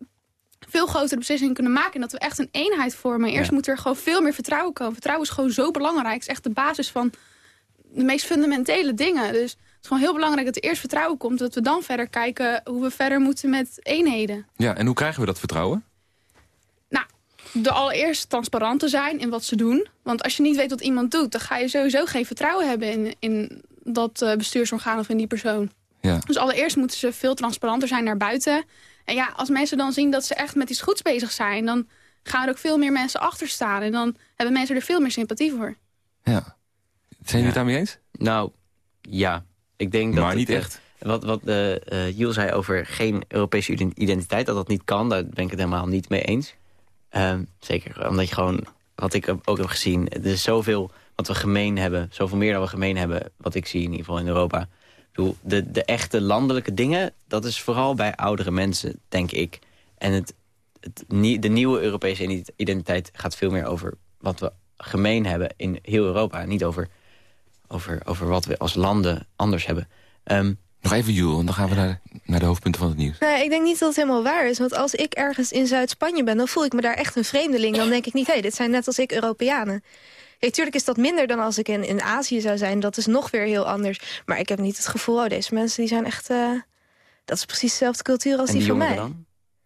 veel grotere beslissingen kunnen maken. En dat we echt een eenheid vormen. Eerst ja. moet er gewoon veel meer vertrouwen komen. Vertrouwen is gewoon zo belangrijk. Het is echt de basis van de meest fundamentele dingen. Dus het is gewoon heel belangrijk dat er eerst vertrouwen komt. Dat we dan verder kijken hoe we verder moeten met eenheden. Ja, en hoe krijgen we dat vertrouwen? Nou, de allereerst transparant te zijn in wat ze doen. Want als je niet weet wat iemand doet... dan ga je sowieso geen vertrouwen hebben in, in dat uh, bestuursorgaan of in die persoon. Ja. Dus allereerst moeten ze veel transparanter zijn naar buiten. En ja, als mensen dan zien dat ze echt met iets goeds bezig zijn... dan gaan er ook veel meer mensen achter staan. En dan hebben mensen er veel meer sympathie voor. Ja. Zijn jullie ja. het daarmee eens? Nou, ja. Ik denk dat maar niet het, echt. Wat, wat uh, uh, Jiel zei over geen Europese identiteit, dat dat niet kan... daar ben ik het helemaal niet mee eens. Um, zeker omdat je gewoon, wat ik ook heb gezien... er is zoveel wat we gemeen hebben, zoveel meer dan we gemeen hebben... wat ik zie in ieder geval in Europa. Bedoel, de, de echte landelijke dingen, dat is vooral bij oudere mensen, denk ik. En het, het, de nieuwe Europese identiteit gaat veel meer over wat we gemeen hebben in heel Europa. Niet over, over, over wat we als landen anders hebben. Um, nog even Jules, en dan gaan we naar, naar de hoofdpunten van het nieuws. Nee, ik denk niet dat het helemaal waar is. Want als ik ergens in Zuid-Spanje ben, dan voel ik me daar echt een vreemdeling. Dan denk ik niet, hé, hey, dit zijn net als ik Europeanen. Natuurlijk is dat minder dan als ik in, in Azië zou zijn. Dat is nog weer heel anders. Maar ik heb niet het gevoel, oh, deze mensen die zijn echt... Uh, dat is precies dezelfde cultuur als en die, die van mij. Dan?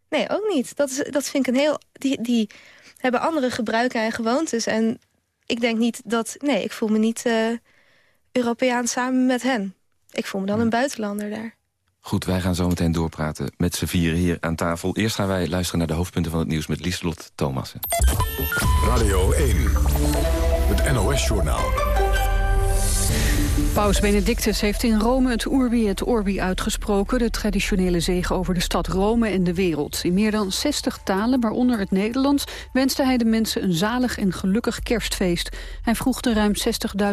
Nee, ook niet. Dat, is, dat vind ik een heel... Die, die hebben andere gebruiken en gewoontes. En ik denk niet dat... Nee, ik voel me niet uh, Europeaan samen met hen. Ik voel me dan een buitenlander daar. Goed, wij gaan zo meteen doorpraten met z'n vieren hier aan tafel. Eerst gaan wij luisteren naar de hoofdpunten van het nieuws met Lieslot Thomassen. Radio 1, het NOS-journaal. Paus Benedictus heeft in Rome het Urbi et Orbi uitgesproken... de traditionele zegen over de stad Rome en de wereld. In meer dan 60 talen, waaronder het Nederlands... wenste hij de mensen een zalig en gelukkig kerstfeest. Hij vroeg de ruim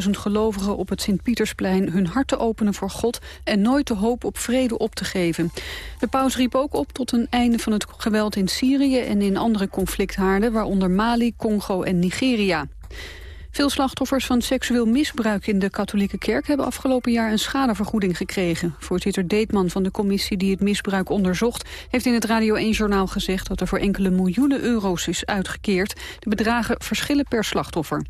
60.000 gelovigen op het Sint-Pietersplein... hun hart te openen voor God en nooit de hoop op vrede op te geven. De paus riep ook op tot een einde van het geweld in Syrië... en in andere conflicthaarden, waaronder Mali, Congo en Nigeria. Veel slachtoffers van seksueel misbruik in de katholieke kerk... hebben afgelopen jaar een schadevergoeding gekregen. Voorzitter Deetman van de commissie die het misbruik onderzocht... heeft in het Radio 1-journaal gezegd dat er voor enkele miljoenen euro's is uitgekeerd. De bedragen verschillen per slachtoffer.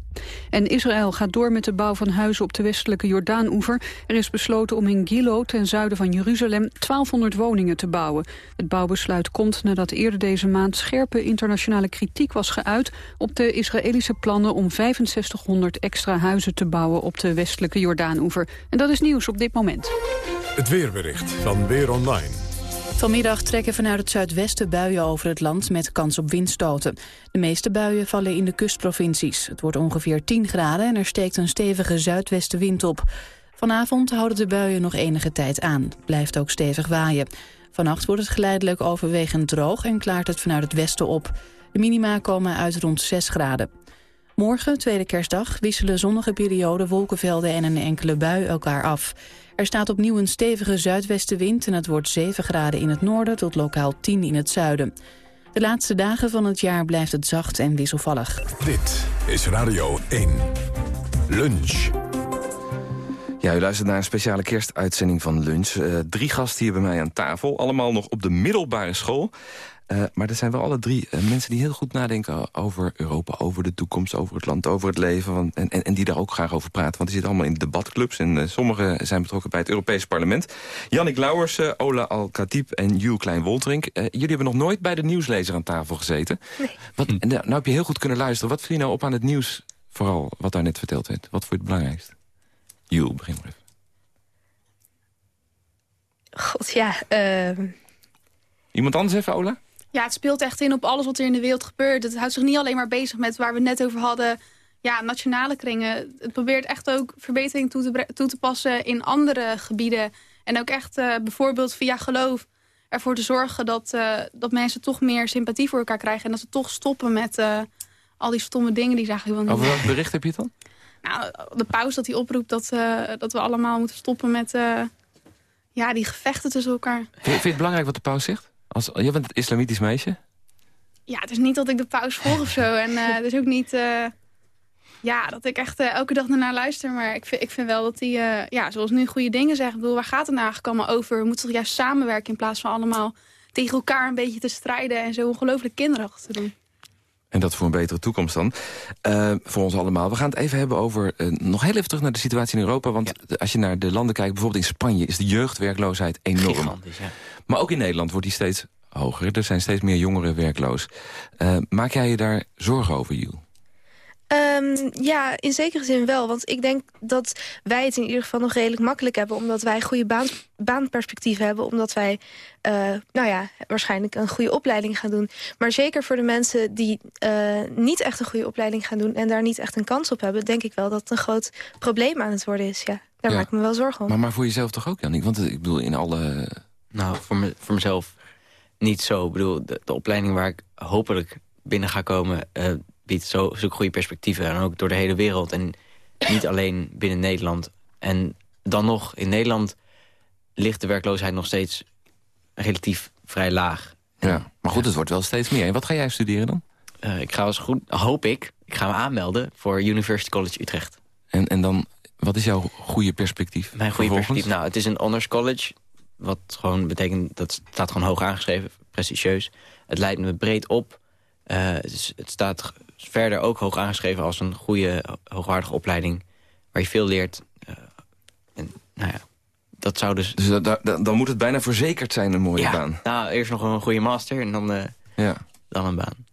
En Israël gaat door met de bouw van huizen op de westelijke Jordaan-oever. Er is besloten om in Gilo, ten zuiden van Jeruzalem, 1200 woningen te bouwen. Het bouwbesluit komt nadat eerder deze maand scherpe internationale kritiek was geuit... op de Israëlische plannen om 65 600 extra huizen te bouwen op de westelijke Jordaanoever. En dat is nieuws op dit moment. Het weerbericht van Weer Online. Vanmiddag trekken vanuit het zuidwesten buien over het land met kans op windstoten. De meeste buien vallen in de kustprovincies. Het wordt ongeveer 10 graden en er steekt een stevige zuidwestenwind op. Vanavond houden de buien nog enige tijd aan. Blijft ook stevig waaien. Vannacht wordt het geleidelijk overwegend droog en klaart het vanuit het westen op. De minima komen uit rond 6 graden. Morgen, tweede kerstdag, wisselen zonnige perioden, wolkenvelden en een enkele bui elkaar af. Er staat opnieuw een stevige zuidwestenwind en het wordt 7 graden in het noorden tot lokaal 10 in het zuiden. De laatste dagen van het jaar blijft het zacht en wisselvallig. Dit is Radio 1. Lunch. Ja, u luistert naar een speciale kerstuitzending van Lunch. Uh, drie gasten hier bij mij aan tafel, allemaal nog op de middelbare school. Uh, maar er zijn wel alle drie uh, mensen die heel goed nadenken over Europa... over de toekomst, over het land, over het leven. Want, en, en, en, die daar ook graag over praten. Want die zitten allemaal in debatclubs. En uh, sommigen zijn betrokken bij het Europese parlement. Jannik Lauwers, Ola Al-Khatib en Jules Klein-Wolterink. jullie hebben nog nooit bij de nieuwslezer aan tafel gezeten. Nee. Wat, en, nou heb je heel goed kunnen luisteren. Wat vind je nou op aan het nieuws, vooral wat daar net verteld werd? Wat vond je het belangrijkste? Jules, begin maar even. God, ja... Ehm. Iemand anders even, Ola? Ja, het speelt echt in op alles wat er in de wereld gebeurt. Het houdt zich niet alleen maar bezig met waar we het net over hadden... ja, nationale kringen. Het probeert echt ook verbetering toe te, toe te passen in andere gebieden. En ook echt uh, bijvoorbeeld via geloof ervoor te zorgen... Dat, uh, dat mensen toch meer sympathie voor elkaar krijgen... en dat ze toch stoppen met uh, al die stomme dingen die zeggen... Over welk bericht heb je het dan? Nou, de paus dat hij oproept dat, dat we allemaal moeten stoppen met... ja, die gevechten tussen elkaar. Vind je, vind je het belangrijk wat de paus zegt? Als, je bent het islamitisch meisje? Ja, het is niet dat ik de paus volg of zo. En uh, het is ook niet uh, ja, dat ik echt uh, elke dag naar luister. Maar ik vind, ik vind wel dat hij, ja, zoals nu, goede dingen zegt. Ik bedoel, waar gaat het nou eigenlijk allemaal over? We moeten toch juist samenwerken in plaats van allemaal tegen elkaar een beetje te strijden... en zo ongelooflijk kinderachtig te doen. En dat voor een betere toekomst dan. Uh, voor ons allemaal. We gaan het even hebben over... Uh, nog heel even terug naar de situatie in Europa. Want ja. als je naar de landen kijkt, bijvoorbeeld in Spanje... is de jeugdwerkloosheid enorm. Gigantisch, ja. Maar ook in Nederland wordt die steeds hoger. Er zijn steeds meer jongeren werkloos. Uh, maak jij je daar zorgen over, Jules? Um, ja, in zekere zin wel. Want ik denk dat wij het in ieder geval nog redelijk makkelijk hebben... omdat wij goede baan, baanperspectieven hebben. Omdat wij, uh, nou ja, waarschijnlijk een goede opleiding gaan doen. Maar zeker voor de mensen die uh, niet echt een goede opleiding gaan doen... en daar niet echt een kans op hebben... denk ik wel dat het een groot probleem aan het worden is. Ja, daar ja. maak ik me wel zorgen om. Maar, maar voor jezelf toch ook, Jannik? Want ik bedoel, in alle... Nou, voor, me, voor mezelf niet zo. Ik bedoel, de, de opleiding waar ik hopelijk binnen ga komen... Uh, biedt zo, zulke goede perspectieven. En ook door de hele wereld. En niet alleen binnen Nederland. En dan nog, in Nederland ligt de werkloosheid nog steeds relatief vrij laag. Ja, maar goed, het wordt wel steeds meer. En wat ga jij studeren dan? Uh, ik ga als goed, hoop ik, ik ga me aanmelden voor University College Utrecht. En, en dan, wat is jouw goede perspectief? Mijn goede perspectief? Nou, het is een honors college. Wat gewoon betekent, dat staat gewoon hoog aangeschreven, prestigieus. Het leidt me breed op. dus het staat verder ook hoog aangeschreven als een goede, hoogwaardige opleiding... waar je veel leert. en, nou ja, dat zou dus... Dus dan moet het bijna verzekerd zijn, een mooie baan. Nou, eerst nog een goede master en dan, ja. dan een baan.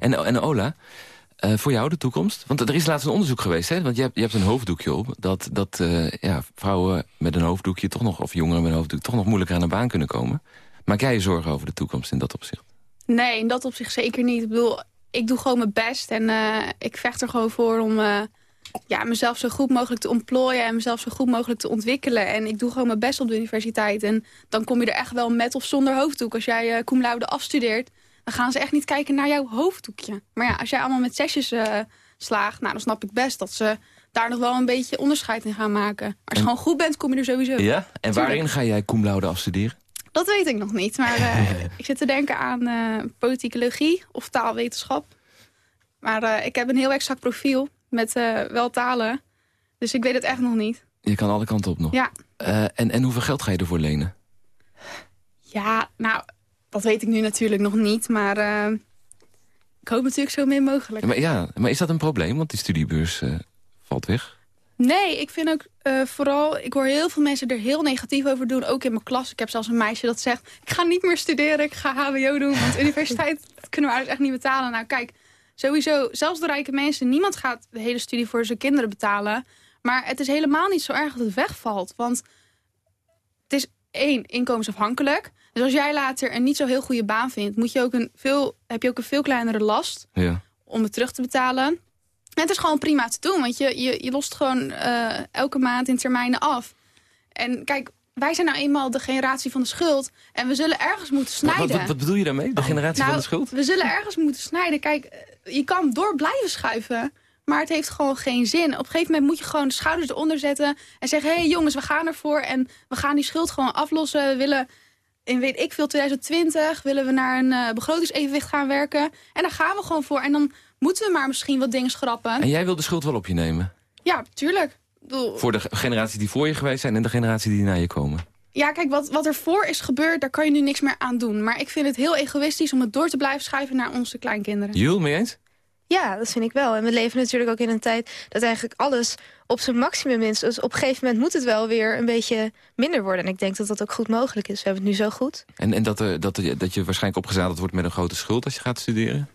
En, en Ola, uh, voor jou de toekomst? Want er is laatst een onderzoek geweest, hè? Want je hebt, je hebt een hoofddoekje op. Dat, dat uh, ja, vrouwen met een hoofddoekje toch nog, of jongeren met een hoofddoekje... toch nog moeilijker aan een baan kunnen komen. Maak jij je zorgen over de toekomst in dat opzicht? Nee, in dat opzicht zeker niet. Ik bedoel, ik doe gewoon mijn best. En uh, ik vecht er gewoon voor om ja, mezelf zo goed mogelijk te ontplooien... en mezelf zo goed mogelijk te ontwikkelen. En ik doe gewoon mijn best op de universiteit. En dan kom je er echt wel met of zonder hoofddoek. Als jij uh, cum laude afstudeert dan gaan ze echt niet kijken naar jouw hoofddoekje. Maar ja, als jij allemaal met zesjes uh, slaagt... nou, dan snap ik best dat ze daar nog wel een beetje onderscheid in gaan maken. Maar als je gewoon goed bent, kom je er sowieso. Ja? En waarin ga jij cum laude afstuderen? Dat weet ik nog niet. Maar uh, ik zit te denken aan uh, politicologie of taalwetenschap. Maar ik heb een heel exact profiel met wel talen. Dus ik weet het echt nog niet. Je kan alle kanten op nog? Ja. en, en hoeveel geld ga je ervoor lenen? Ja, nou, dat weet ik nu natuurlijk nog niet, maar ik hoop natuurlijk zo min mogelijk. maar, ja, maar is dat een probleem? Want die studiebeurs valt weg. Nee, ik vind ook uh, vooral... Ik hoor heel veel mensen er heel negatief over doen. Ook in mijn klas. Ik heb zelfs een meisje dat zegt... ik ga niet meer studeren, ik ga hbo doen. Want universiteit kunnen we eigenlijk echt niet betalen. Nou kijk, sowieso, zelfs de rijke mensen... niemand gaat de hele studie voor zijn kinderen betalen. Maar het is helemaal niet zo erg dat het wegvalt. Want het is één, inkomensafhankelijk. Dus als jij later een niet zo heel goede baan vindt... Moet je ook een veel, heb je ook een veel kleinere last ja. om het terug te betalen. Het is gewoon prima te doen, want je, je, je lost gewoon uh, elke maand in termijnen af. En kijk, wij zijn nou eenmaal de generatie van de schuld. En we zullen ergens moeten snijden. Wat, wat, wat bedoel je daarmee, de generatie van de nou, schuld? We zullen ergens moeten snijden. Kijk, eh, je kan door blijven schuiven. Maar het heeft gewoon geen zin. Op een gegeven moment moet je gewoon de schouders eronder zetten. En zeggen, hé hey, jongens, we gaan ervoor. En we gaan die schuld gewoon aflossen. We willen in weet ik veel, 2020 willen we naar een uh, begrotingsevenwicht gaan werken. En daar gaan we gewoon voor. En dan moeten we maar misschien wat dingen schrappen. En jij wil de schuld wel op je nemen? Ja, tuurlijk. Voor de generatie die voor je geweest zijn en de generatie die na je komen? Ja, kijk, wat, wat er voor is gebeurd, daar kan je nu niks meer aan doen. Maar ik vind het heel egoïstisch om het door te blijven schuiven naar onze kleinkinderen. Jules, mee eens? Ja, dat vind ik wel. En we leven natuurlijk ook in een tijd dat eigenlijk alles op zijn maximum is. Dus op een gegeven moment moet het wel weer een beetje minder worden. En ik denk dat dat ook goed mogelijk is. We hebben het nu zo goed. En, en dat, er, dat, dat je waarschijnlijk opgezadeld wordt met een grote schuld als je gaat studeren?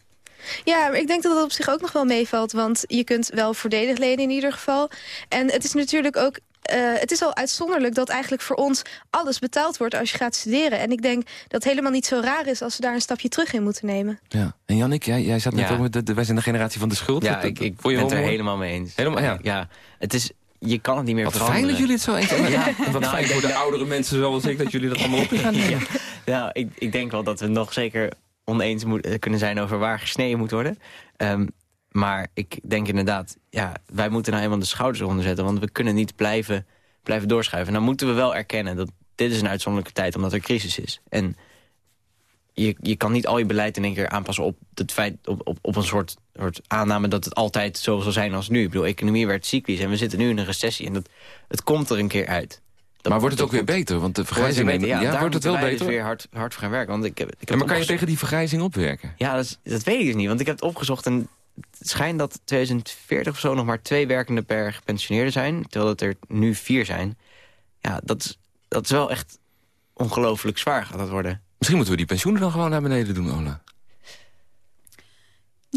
Ja, maar ik denk dat dat op zich ook nog wel meevalt. Want je kunt wel voordelig lenen in ieder geval. En het is natuurlijk ook uh, het is al uitzonderlijk dat eigenlijk voor ons alles betaald wordt als je gaat studeren. En ik denk dat het helemaal niet zo raar is als we daar een stapje terug in moeten nemen. Ja. En Jannik, jij, jij zat net ja. ook met de, wij zijn de generatie van de schuld. Ja, ik, ik ben het er helemaal mee eens. Helemaal, ja. ja. Het is, je kan het niet meer Wat veranderen. fijn dat jullie het zo eens zijn. ja. Wat nou, fijn voor de oudere mensen zoals ik dat jullie dat allemaal op gaan ja. ja, ik, ik denk wel dat we nog zeker oneens moet, kunnen zijn over waar gesneden moet worden. Um, maar ik denk inderdaad, ja, wij moeten nou eenmaal de schouders eronder zetten. Want we kunnen niet blijven blijven doorschuiven. Dan moeten we wel erkennen dat dit is een uitzonderlijke tijd omdat er crisis is. En je, je kan niet al je beleid in één keer aanpassen op het feit op, op, op een soort, soort aanname dat het altijd zo zal zijn als nu. Ik bedoel, economie werd cyclisch en we zitten nu in een recessie en dat, het komt er een keer uit. Maar wordt het ook weer beter? Want de vergrijzing wordt ja, ja, wordt het wel dus beter? weer hard, hard voor gaan werken. Want ik heb, ik heb ja, maar kan je tegen die vergrijzing opwerken? Ja, dat, is, dat weet ik dus niet. Want ik heb het opgezocht en het schijnt dat 2040 of zo nog maar twee werkenden per gepensioneerde zijn. Terwijl het er nu vier zijn. Ja, dat is, dat is wel echt ongelooflijk zwaar gaat dat worden. Misschien moeten we die pensioenen dan gewoon naar beneden doen, Ola.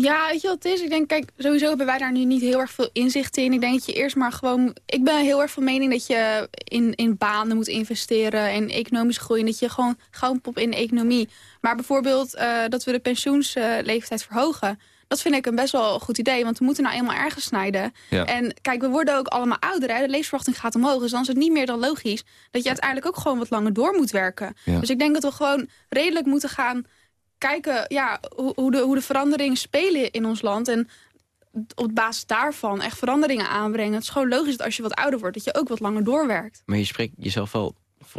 Ja, weet je wat het is? Ik denk, kijk, sowieso hebben wij daar nu niet heel erg veel inzicht in. Ik denk dat je eerst maar gewoon... Ik ben heel erg van mening dat je in, in banen moet investeren... en economische groei, en dat je gewoon gauw op in de economie. Maar bijvoorbeeld uh, dat we de pensioensleeftijd verhogen... Dat vind ik een best wel goed idee, want we moeten nou eenmaal ergens snijden. Ja. En kijk, we worden ook allemaal ouder, hè? de levensverwachting gaat omhoog. Dus dan is het niet meer dan logisch dat je uiteindelijk ook gewoon wat langer door moet werken. Ja. Dus ik denk dat we gewoon redelijk moeten gaan kijken ja, hoe, hoe, de, hoe de veranderingen spelen in ons land. En op basis daarvan echt veranderingen aanbrengen. Het is gewoon logisch dat als je wat ouder wordt, dat je ook wat langer doorwerkt. Maar je spreekt jezelf wel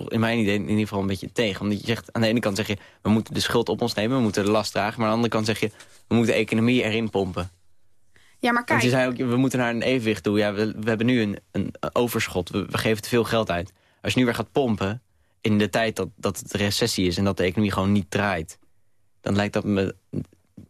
in mijn idee in ieder geval een beetje tegen. Omdat je zegt, aan de ene kant zeg je, we moeten de schuld op ons nemen, we moeten de last dragen. Maar aan de andere kant zeg je, we moeten de economie erin pompen. Ja, maar kijk. Want je zei ook, we moeten naar een evenwicht toe. Ja, we, we hebben nu een, een overschot, we, we, geven te veel geld uit. Als je nu weer gaat pompen, in de tijd dat, dat het recessie is en dat de economie gewoon niet draait. Dan lijkt dat me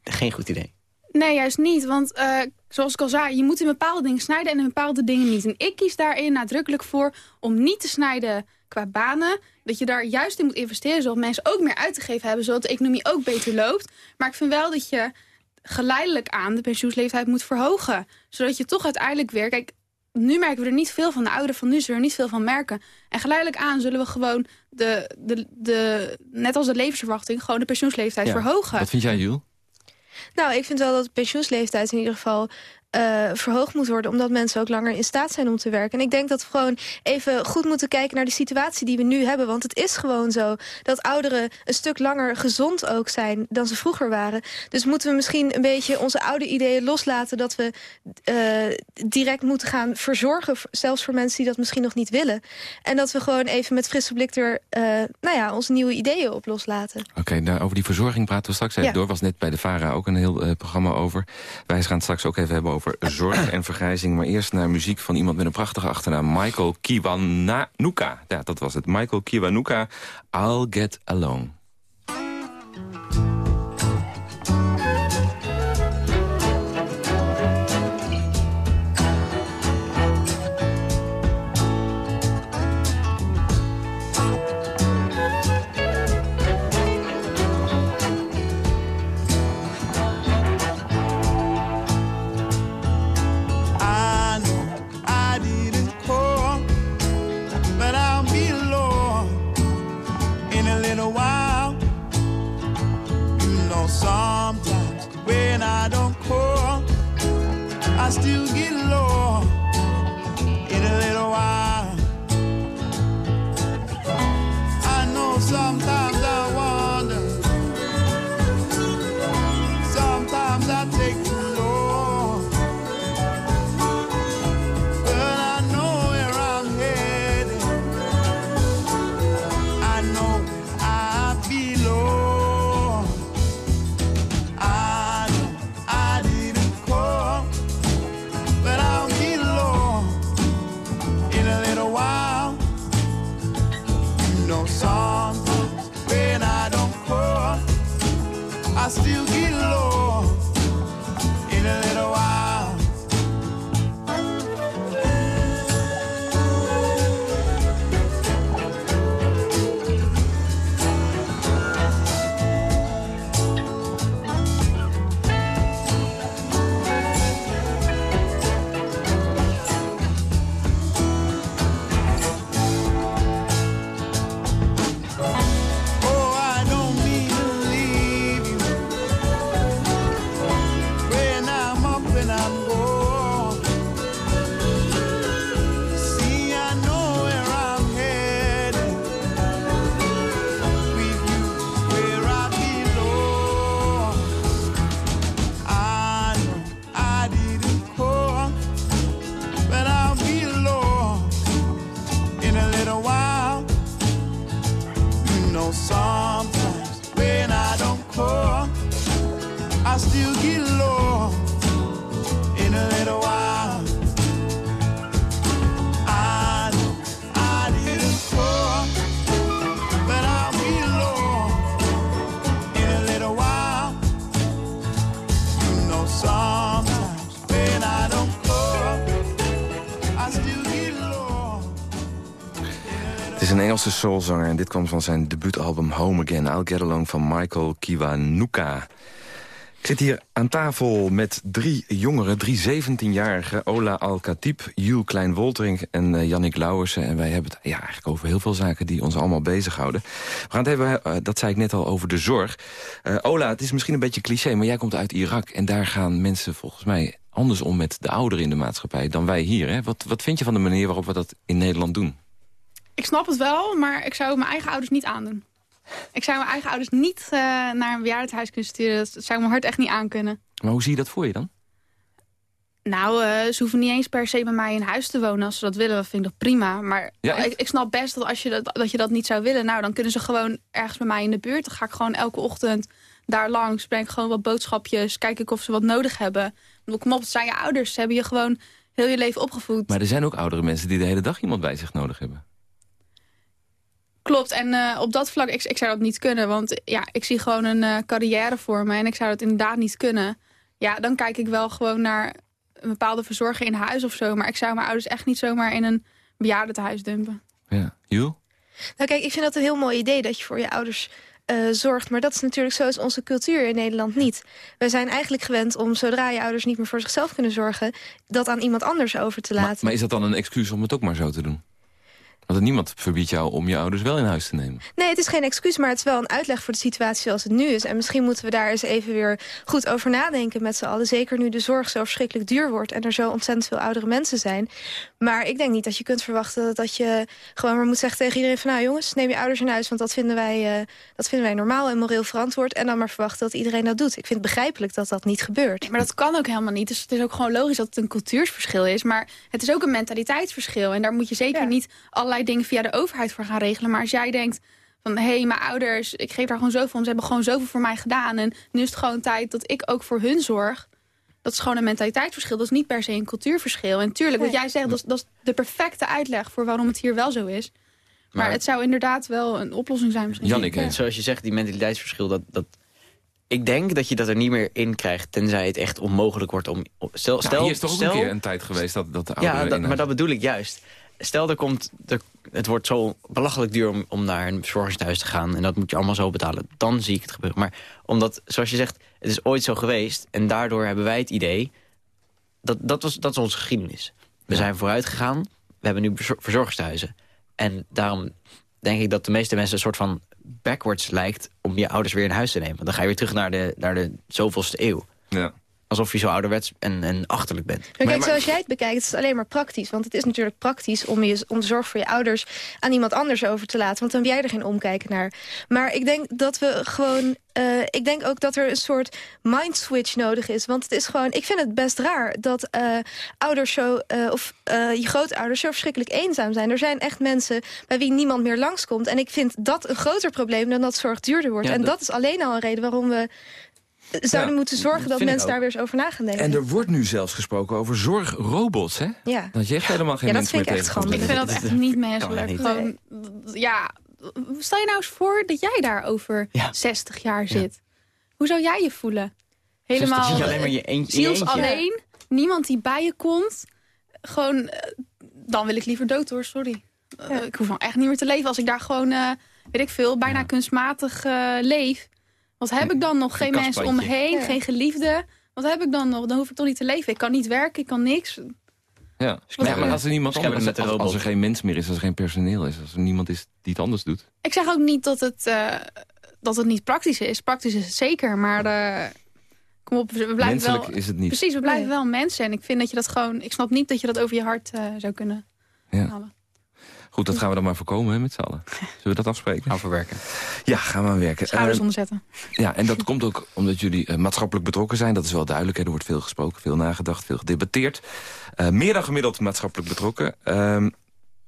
geen goed idee. Nee, juist niet. Want uh, zoals ik al zei, je moet in bepaalde dingen snijden en in bepaalde dingen niet. En ik kies daarin nadrukkelijk voor om niet te snijden qua banen. Dat je daar juist in moet investeren, zodat mensen ook meer uit te geven hebben. Zodat de economie ook beter loopt. Maar ik vind wel dat je geleidelijk aan de pensioensleeftijd moet verhogen. Zodat je toch uiteindelijk weer... Kijk, nu merken we er niet veel van. De ouderen van nu zullen er niet veel van merken. En geleidelijk aan zullen we gewoon, de, de, de, net als de levensverwachting... gewoon de pensioensleeftijd verhogen. Wat vind jij, Jules? Nou, ik vind wel dat de pensioensleeftijd in ieder geval uh, verhoogd moet worden... omdat mensen ook langer in staat zijn om te werken. En ik denk dat we gewoon even goed moeten kijken naar de situatie die we nu hebben. Want het is gewoon zo dat ouderen een stuk langer gezond ook zijn... dan ze vroeger waren. Dus moeten we misschien een beetje onze oude ideeën loslaten... dat we uh, direct moeten gaan verzorgen, zelfs voor mensen die dat misschien nog niet willen. En dat we gewoon even met frisse blik er uh, nou ja, onze nieuwe ideeën op loslaten. Oké, okay, over die verzorging praten we straks even ja. door. was net bij de VARA ook een heel programma over. Wij gaan het straks ook even hebben over over zorg en vergrijzing. Maar eerst naar muziek van iemand met een prachtige achternaam. Michael Kiwanuka. Ja, dat was het. Michael Kiwanuka, I'll Get I still get along. Alone. Engelse soulzanger en dit kwam van zijn debuutalbum Home Again. I'll Get Along van Michael Kiwanuka. Ik zit hier aan tafel met drie jongeren, drie 17-jarigen. Ola Al-Khatib, Jules Klein-Woltering en uh, Yannick Lauwersen. En wij hebben het ja, eigenlijk over heel veel zaken die ons allemaal bezighouden. We gaan het hebben, uh, dat zei ik net al, over de zorg. Uh, Ola, het is misschien een beetje cliché, maar jij komt uit Irak. En daar gaan mensen volgens mij anders om met de ouderen in de maatschappij dan wij hier. Hè? Wat, wat vind je van de manier waarop we dat in Nederland doen? Ik snap het wel, maar ik zou mijn eigen ouders niet aandoen. Ik zou mijn eigen ouders niet uh, naar een bejaardenhuis kunnen sturen. Dat zou mijn hart echt niet aankunnen. Maar hoe zie je dat voor je dan? Nou, uh, ze hoeven niet eens per se bij mij in huis te wonen. Als ze dat willen, vind ik dat prima. Maar ja, ik, ik, snap best dat als je dat, dat je dat niet zou willen... nou, dan kunnen ze gewoon ergens bij mij in de buurt. Dan ga ik gewoon elke ochtend daar langs. Breng ik gewoon wat boodschapjes. Kijk ik of ze wat nodig hebben. Kom op, het zijn je ouders. Ze hebben je gewoon heel je leven opgevoed. Maar er zijn ook oudere mensen die de hele dag iemand bij zich nodig hebben. Klopt, en uh, op dat vlak, ik, ik zou dat niet kunnen. Want ja, ik zie gewoon een uh, carrière voor me en ik zou dat inderdaad niet kunnen. Ja, dan kijk ik wel gewoon naar een bepaalde verzorger in huis of zo. Maar ik zou mijn ouders echt niet zomaar in een bejaardentehuis dumpen. Ja, Jules? Nou kijk, ik vind dat een heel mooi idee dat je voor je ouders uh, zorgt. Maar dat is natuurlijk zo is onze cultuur in Nederland niet. We zijn eigenlijk gewend om zodra je ouders niet meer voor zichzelf kunnen zorgen... dat aan iemand anders over te laten. Maar, maar is dat dan een excuus om het ook maar zo te doen? Want niemand verbiedt jou om je ouders wel in huis te nemen. Nee, het is geen excuus, maar het is wel een uitleg voor de situatie zoals het nu is. En misschien moeten we daar eens even weer goed over nadenken met z'n allen. Zeker nu de zorg zo verschrikkelijk duur wordt en er zo ontzettend veel oudere mensen zijn. Maar ik denk niet dat je kunt verwachten dat je gewoon maar moet zeggen tegen iedereen van... nou jongens, neem je ouders in huis, want dat vinden wij, uh, dat vinden wij normaal en moreel verantwoord. En dan maar verwachten dat iedereen dat doet. Ik vind het begrijpelijk dat dat niet gebeurt. maar dat kan ook helemaal niet. Dus het is ook gewoon logisch dat het een cultuursverschil is. Maar het is ook een mentaliteitsverschil. En daar moet je zeker niet allerlei dingen via de overheid voor gaan regelen. Maar als jij denkt van, hé, hey, mijn ouders, ik geef daar gewoon zoveel om. Ze hebben gewoon zoveel voor mij gedaan. En nu is het gewoon tijd dat ik ook voor hun zorg. Dat is gewoon een mentaliteitsverschil. Dat is niet per se een cultuurverschil. En tuurlijk, wat jij zegt, dat is, dat is de perfecte uitleg... voor waarom het hier wel zo is. Maar, maar het zou inderdaad wel een oplossing zijn misschien. Jannik, ja. zoals je zegt, die mentaliteitsverschil... Dat, dat, ik denk dat je dat er niet meer in krijgt... tenzij het echt onmogelijk wordt om... Stel, nou, stel, hier is toch stel, ook een keer een tijd geweest dat, dat de ouderen... Ja, dat, maar dat bedoel ik juist stel er komt, er, het wordt zo belachelijk duur om, om naar een verzorgingshuis te gaan... en dat moet je allemaal zo betalen, dan zie ik het gebeuren. Maar omdat, zoals je zegt, het is ooit zo geweest... en daardoor hebben wij het idee, dat, dat, was, dat is onze geschiedenis. We zijn vooruit gegaan, we hebben nu verzorgingshuizen. En daarom denk ik dat de meeste mensen een soort van backwards lijkt... om je ouders weer in huis te nemen. Dan ga je weer terug naar de, naar de zoveelste eeuw. Ja alsof je zo ouderwets en, en achterlijk bent. Maar kijk, zoals jij het bekijkt, het is alleen maar praktisch. Want het is natuurlijk praktisch om, je, om de zorg voor je ouders aan iemand anders over te laten. Want dan heb jij er geen omkijken naar. Maar ik denk dat we gewoon... Uh, ik denk ook dat er een soort mind switch nodig is. Want het is gewoon... Ik vind het best raar dat uh, ouders zo... Uh, of je grootouders zo verschrikkelijk eenzaam zijn. Er zijn echt mensen bij wie niemand meer langskomt. En ik vind dat een groter probleem dan dat zorg duurder wordt. Ja, en dat... dat is alleen al een reden waarom we zouden moeten zorgen dat mensen daar weer eens over na gaan denken. En er wordt nu zelfs gesproken over zorgrobots, hè? Ja. Dat je echt helemaal geen ja, mensen meer tegenkomt. Ik vind dat echt niet menselijk. Ja, Gewoon, ja, stel je nou eens voor dat jij daar over ja. 60 jaar zit. Hoe zou jij je voelen? Helemaal je alleen maar je eentje, ziels alleen, niemand die bij je komt. Gewoon, eh, dan wil ik liever dood hoor, sorry. Uh, ik hoef dan echt niet meer te leven als ik daar gewoon, uh, weet ik veel, bijna kunstmatig uh, leef. Wat heb ik dan nog? Geen mensen om me heen, geen geliefde. Wat heb ik dan nog? Dan hoef ik toch niet te leven. Ik kan niet werken, ik kan niks. Ja, ja maar als er niemand anders is, als, als, er geen mens meer is, als er geen personeel is, als er niemand is die het anders doet. Ik zeg ook niet dat het, uh, dat het niet praktisch is. Praktisch is het zeker, maar uh, kom op, we blijven Menselijk wel, is het niet. Precies, we blijven wel mensen. En ik vind dat je dat gewoon, ik snap niet dat je dat over je hart uh, zou kunnen ja. halen. Goed, dat gaan we dan maar voorkomen hè, met z'n allen. Zullen we dat afspreken? Gaan verwerken. Ja, gaan we aan werken. Schouders uh, onderzetten. Ja, en dat komt ook omdat jullie uh, maatschappelijk betrokken zijn. Dat is wel duidelijk. Hè. Er wordt veel gesproken, veel nagedacht, veel gedebatteerd. Uh, meer dan gemiddeld maatschappelijk betrokken.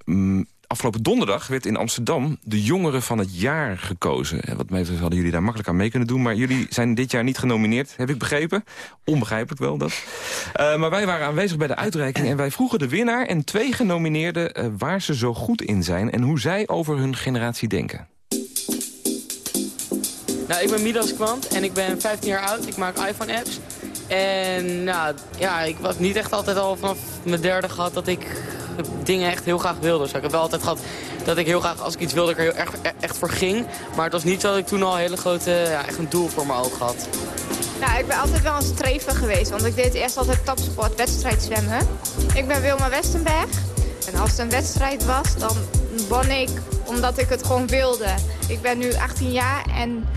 Mm, afgelopen donderdag werd in Amsterdam de jongeren van het jaar gekozen. Wat meestal hadden jullie daar makkelijk aan mee kunnen doen. Maar jullie zijn dit jaar niet genomineerd, heb ik begrepen. Onbegrijpelijk wel dat. Uh, maar wij waren aanwezig bij de uitreiking en wij vroegen de winnaar en twee genomineerden... Uh, waar ze zo goed in zijn en hoe zij over hun generatie denken. Nou, ik ben Midas Kwant en ik ben 15 jaar oud. Ik maak iPhone-apps. En nou, ja, ik was niet echt altijd al vanaf mijn derde gehad dat ik dingen echt heel graag wilde. Dus ik heb wel altijd gehad dat ik heel graag, als ik iets wilde, ik er heel erg, echt voor ging. Maar het was niet zo dat ik toen al een hele grote, ja, echt een doel voor mijn ogen had. Nou, ik ben altijd wel een strever geweest, want ik deed eerst altijd topsport, wedstrijd zwemmen. Ik ben Wilma Westenberg en als het een wedstrijd was, dan won ik omdat ik het gewoon wilde. Ik ben nu 18 jaar en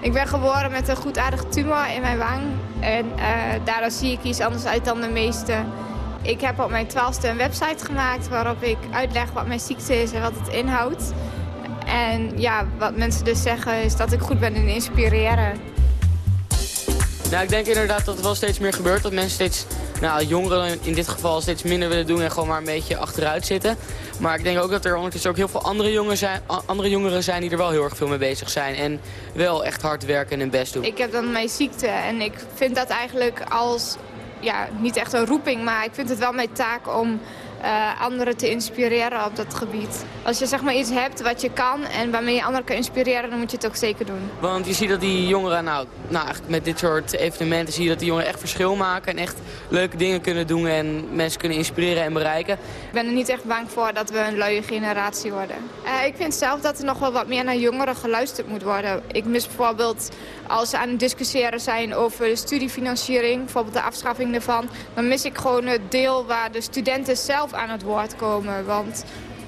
ik ben geboren met een goedaardig tumor in mijn wang. En uh, daardoor zie ik iets anders uit dan de meeste. Ik heb op mijn twaalfste een website gemaakt waarop ik uitleg wat mijn ziekte is en wat het inhoudt. En ja, wat mensen dus zeggen is dat ik goed ben in inspireren. Nou, ik denk inderdaad dat er wel steeds meer gebeurt. Dat mensen steeds, nou, jongeren in dit geval steeds minder willen doen en gewoon maar een beetje achteruit zitten. Maar ik denk ook dat er ondertussen ook heel veel andere, jongeren zijn, andere jongeren zijn die er wel heel erg veel mee bezig zijn. En wel echt hard werken en hun best doen. Ik heb dan mijn ziekte en ik vind dat eigenlijk als ja, niet echt een roeping, maar ik vind het wel mijn taak om uh, anderen te inspireren op dat gebied. Als je zeg maar iets hebt wat je kan en waarmee je anderen kan inspireren, dan moet je het ook zeker doen. Want je ziet dat die jongeren, nou, nou met dit soort evenementen zie je dat die jongeren echt verschil maken en echt leuke dingen kunnen doen en mensen kunnen inspireren en bereiken. Ik ben er niet echt bang voor dat we een luie generatie worden. Uh, ik vind zelf dat er nog wel wat meer naar jongeren geluisterd moet worden. Ik mis bijvoorbeeld als ze aan het discussiëren zijn over de studiefinanciering, bijvoorbeeld de afschaffing ervan, dan mis ik gewoon het deel waar de studenten zelf aan het woord komen. Want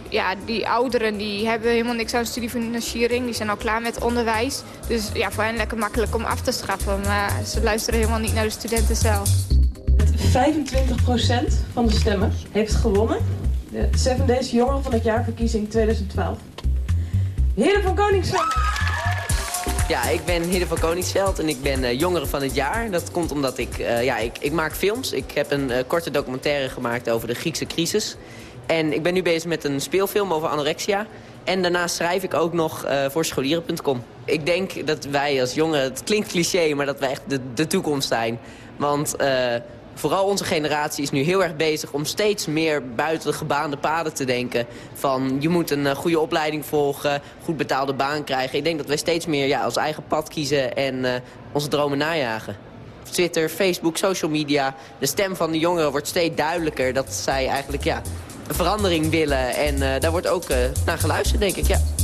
ja, die ouderen die hebben helemaal niks aan studiefinanciering. Die zijn al klaar met onderwijs. Dus ja, voor hen lekker makkelijk om af te schaffen. Maar ze luisteren helemaal niet naar de studenten zelf. 25% van de stemmen heeft gewonnen. De Seven Days Jongeren van het jaar verkiezing 2012. Heren van Koningsveld. Ja, ik ben Hidde van Koningsveld en ik ben uh, jongere van het jaar. Dat komt omdat ik, uh, ja, ik, ik maak films. Ik heb een uh, korte documentaire gemaakt over de Griekse crisis. En ik ben nu bezig met een speelfilm over anorexia. En daarnaast schrijf ik ook nog voor scholieren.com. Ik denk dat wij als jongeren, het klinkt cliché, maar dat wij echt de, de toekomst zijn. Want vooral onze generatie is nu heel erg bezig om steeds meer buiten de gebaande paden te denken. Van je moet een goede opleiding volgen, goed betaalde baan krijgen. Ik denk dat wij steeds meer ja, ons eigen pad kiezen en uh, onze dromen najagen. Twitter, Facebook, social media. De stem van de jongeren wordt steeds duidelijker dat zij eigenlijk ja, een verandering willen. En uh, daar wordt ook naar geluisterd, denk ik, ja.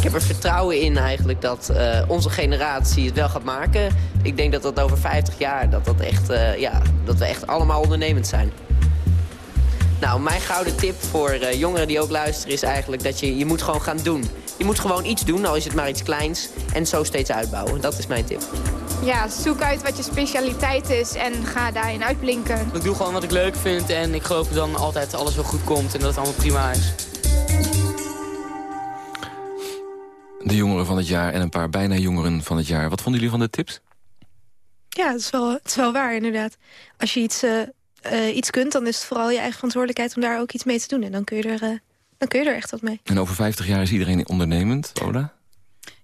Ik heb er vertrouwen in eigenlijk dat uh, onze generatie het wel gaat maken. Ik denk dat dat over 50 jaar, dat, dat, echt, uh, ja, dat we echt allemaal ondernemend zijn. Nou, mijn gouden tip voor uh, jongeren die ook luisteren is eigenlijk dat je, je moet gewoon gaan doen. Je moet gewoon iets doen, al is het maar iets kleins, en zo steeds uitbouwen. Dat is mijn tip. Ja, zoek uit wat je specialiteit is en ga daarin uitblinken. Ik doe gewoon wat ik leuk vind en ik geloof dat dan altijd alles wel goed komt en dat het allemaal prima is. De jongeren van het jaar en een paar bijna jongeren van het jaar. Wat vonden jullie van de tips? Ja, het is wel, het is wel waar inderdaad. Als je iets, uh, uh, iets kunt, dan is het vooral je eigen verantwoordelijkheid... om daar ook iets mee te doen. En dan kun je er, uh, dan kun je er echt wat mee. En over 50 jaar is iedereen ondernemend, Ola?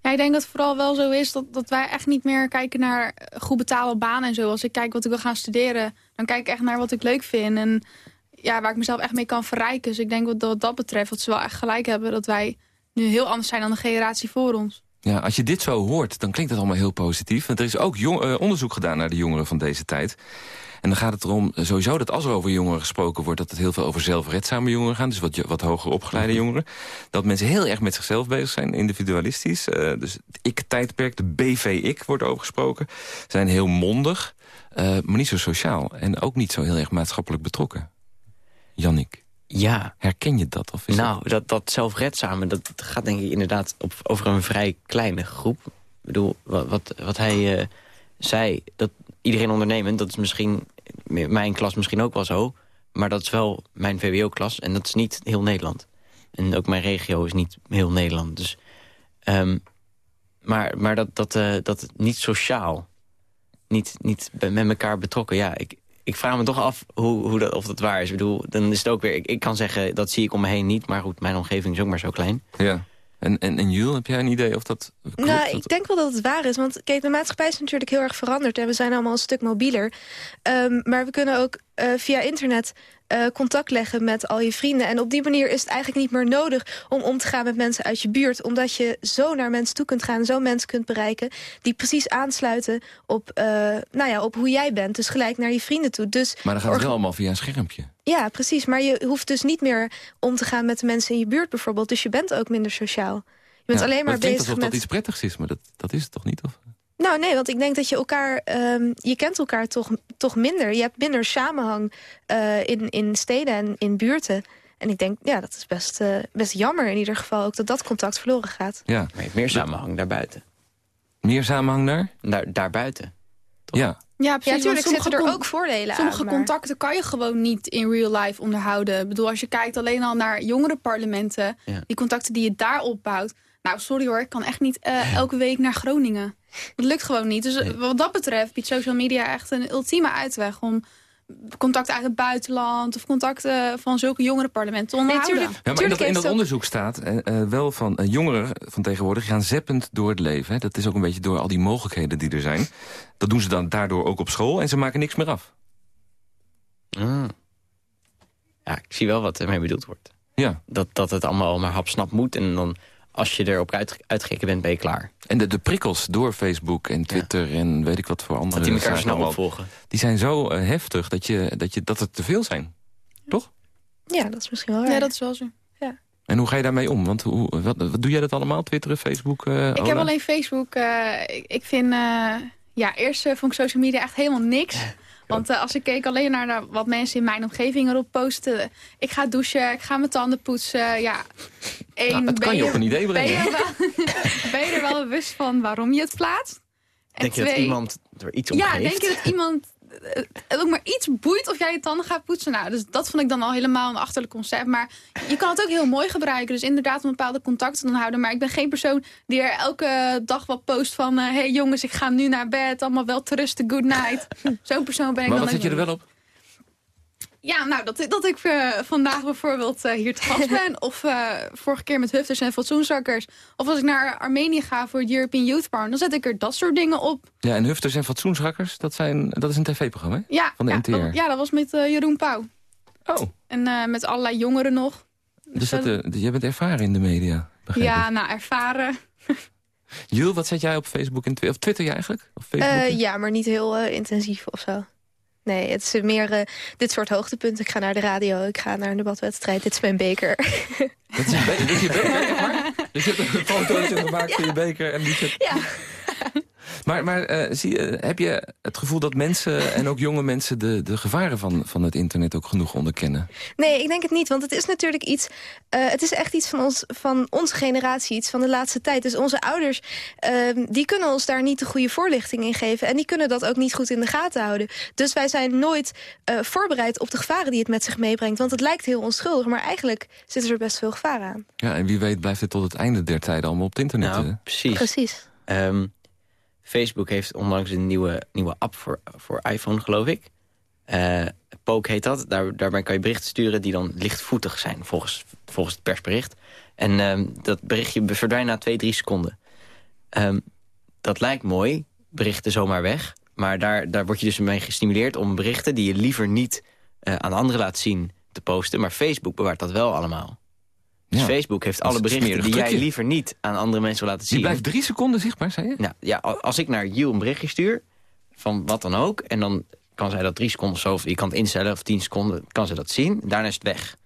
Ja, ik denk dat het vooral wel zo is dat, dat wij echt niet meer kijken naar goed betaalde banen en zo. Als ik kijk wat ik wil gaan studeren, dan kijk ik echt naar wat ik leuk vind. En ja, waar ik mezelf echt mee kan verrijken. Dus ik denk wat, wat dat betreft, dat ze wel echt gelijk hebben... dat wij nu heel anders zijn dan de generatie voor ons. Ja, als je dit zo hoort, dan klinkt het allemaal heel positief. Want er is ook jong, uh, onderzoek gedaan naar de jongeren van deze tijd. En dan gaat het erom sowieso dat als er over jongeren gesproken wordt... dat het heel veel over zelfredzame jongeren gaat. Dus wat, wat hoger opgeleide jongeren. Dat mensen heel erg met zichzelf bezig zijn, individualistisch. Uh, dus het ik-tijdperk, de BV-ik wordt over gesproken. Zijn heel mondig, uh, maar niet zo sociaal. En ook niet zo heel erg maatschappelijk betrokken. Jannik. Ja. Herken je dat? Of is nou, dat, dat, dat zelfredzame, dat gaat denk ik inderdaad op, over een vrij kleine groep. Ik bedoel, wat, wat, wat hij uh, zei, dat iedereen ondernemend, dat is misschien mijn klas misschien ook wel zo. Maar dat is wel mijn VWO-klas en dat is niet heel Nederland. En ook mijn regio is niet heel Nederland. Dus, um, maar maar dat, dat, uh, dat niet sociaal, niet, niet met elkaar betrokken. Ja, ik, ik vraag me toch af hoe, hoe dat, of dat waar is. Ik bedoel, dan is het ook weer... Ik, ik kan zeggen, dat zie ik om me heen niet. Maar goed, mijn omgeving is ook maar zo klein. Ja. En, en, en Jules, heb jij een idee of dat klopt? Nou, ik denk wel dat het waar is. Want kijk, de maatschappij is natuurlijk heel erg veranderd. En we zijn allemaal een stuk mobieler. Um, maar we kunnen ook uh, via internet uh, contact leggen met al je vrienden. En op die manier is het eigenlijk niet meer nodig om om te gaan met mensen uit je buurt. Omdat je zo naar mensen toe kunt gaan, zo mensen kunt bereiken... die precies aansluiten op, uh, nou ja, op hoe jij bent. Dus gelijk naar je vrienden toe. Dus maar dan gaat het wel allemaal via een schermpje. Ja, precies. Maar je hoeft dus niet meer om te gaan met de mensen in je buurt bijvoorbeeld. Dus je bent ook minder sociaal. Je bent ja, alleen maar, maar bezig met... dat iets prettigs is, maar dat, dat is het toch niet? Of? Nou nee, want ik denk dat je elkaar, um, je kent elkaar toch, toch minder. Je hebt minder samenhang uh, in, in steden en in buurten. En ik denk, ja, dat is best, uh, best jammer in ieder geval ook dat dat contact verloren gaat. Ja. Maar je hebt meer samenhang daarbuiten. Meer samenhang daar? Daar, daarbuiten. Toch? Ja. Ja, precies. Ja, natuurlijk zitten er ook voordelen sommige aan. Sommige contacten kan je gewoon niet in real life onderhouden. Ik bedoel, als je kijkt alleen al naar jongere parlementen... Ja. die contacten die je daar opbouwt... Nou, sorry hoor, ik kan echt niet uh, elke week naar Groningen. Dat lukt gewoon niet. Dus nee. wat dat betreft biedt social media echt een ultieme uitweg... om contacten uit het buitenland of contacten van zulke jongerenparlementen te onderhouden. Nee, tuurlijk, ja, maar in dat, in dat onderzoek staat uh, wel van uh, jongeren van tegenwoordig gaan zeppend door het leven. Hè. Dat is ook een beetje door al die mogelijkheden die er zijn. Dat doen ze dan daardoor ook op school en ze maken niks meer af. Ah. ja, ik zie wel wat ermee bedoeld wordt. Ja. Dat, dat het allemaal maar hapsnap moet en dan als je erop uit, uitgekeken bent, ben je klaar. En de, de prikkels door Facebook en Twitter en weet ik wat voor andere... Dat die elkaar snel opvolgen. Die zijn zo eh, heftig dat, je, dat, je, dat het te veel zijn. Toch? Ja, dat is misschien wel waar. Ja, dat is wel zo. Ja. En hoe ga je daarmee om? Want hoe, wat, wat doe jij dat allemaal? Twitteren, Facebook? eh, Ik Ola? heb alleen Facebook. eh, ik, ik vind... eh, ja, eerst vond ik social media echt helemaal niks. Want eh, als ik keek alleen naar, naar wat mensen in mijn omgeving erop posten... Ik ga douchen, ik ga mijn tanden poetsen. Ja, één, Nou, het kan je op een idee Ben je, brengen. wel, ben je er wel bewust van waarom je het plaatst? En Denk je dat iemand er iets om Ja, geeft? denk je dat iemand ook maar iets boeit of jij je tanden gaat poetsen? Nou, dus dat vond ik dan al helemaal een achterlijk concept. Maar je kan het ook heel mooi gebruiken. Dus inderdaad een bepaalde contacten dan houden. Maar ik ben geen persoon die er elke dag wat post van... Hé hey jongens, ik ga nu naar bed. Allemaal wel te rusten, good night. Zo'n persoon ben ik Maar dan wat zet je er wel op? Ja, nou, dat, dat ik eh, vandaag bijvoorbeeld eh, hier te gast ben. Of eh, vorige keer met hufters en fatsoenzakkers. Of als ik naar Armenië ga voor het European Youth Bar. Dan zet ik er dat soort dingen op. Ja, en Hufters en Fatsoensrakkers, dat, zijn, dat is een tv-programma, hè? Ja, Van de ja, NTR. dat, ja, dat was met Jeroen Pauw. Oh. En eh, met allerlei jongeren nog. Dus dat, eh, jij bent ervaren in de media, begrijp Ja, ik. nou, ervaren. Jules, wat zet jij op Facebook en Twitter? Of Twitter jij eigenlijk? Of Facebook? Eh, ja, maar niet heel intensief of zo. Nee, het is meer eh, dit soort hoogtepunten. Ik ga naar de radio, ik ga naar een debatwedstrijd. Dit is mijn beker. Dat is een be- dit is je beker, waar? Dus je hebt een fotootje gemaakt van je beker en die zet... Ja. Maar, maar eh, zie, je, heb je het gevoel dat mensen en ook jonge mensen... de, de gevaren van, van het internet ook genoeg onderkennen? Nee, ik denk het niet. Want het is natuurlijk iets... eh, het is echt iets van, ons, van onze generatie, iets van de laatste tijd. Dus onze ouders, ehm, die kunnen ons daar niet de goede voorlichting in geven. En die kunnen dat ook niet goed in de gaten houden. Dus wij zijn nooit eh, voorbereid op de gevaren die het met zich meebrengt. Want het lijkt heel onschuldig, maar eigenlijk zitten er best veel gevaren aan. Ja, en wie weet blijft het tot het einde der tijden allemaal op het internet. Nou, eh. precies. Precies. Ehm, Facebook heeft onlangs een nieuwe, nieuwe app voor, voor iPhone, geloof ik. Eh Poke heet dat. Daar, daarbij kan je berichten sturen die dan lichtvoetig zijn, volgens, volgens het persbericht. En ehm, dat berichtje verdwijnt na twee, drie seconden. Ehm, dat lijkt mooi, berichten zomaar weg. Maar daar, daar word je dus mee gestimuleerd om berichten... die je liever niet eh, aan anderen laat zien te posten. Maar Facebook bewaart dat wel allemaal. Dus Ja. Facebook heeft alle berichten die jij liever niet aan andere mensen wil laten zien. Die blijft drie seconden zichtbaar, zei je? Nou, ja, als ik naar Jill een berichtje stuur, van wat dan ook... en dan kan zij dat drie seconden of zo, of je kan het instellen... of tien seconden, kan ze dat zien, daarna is het weg.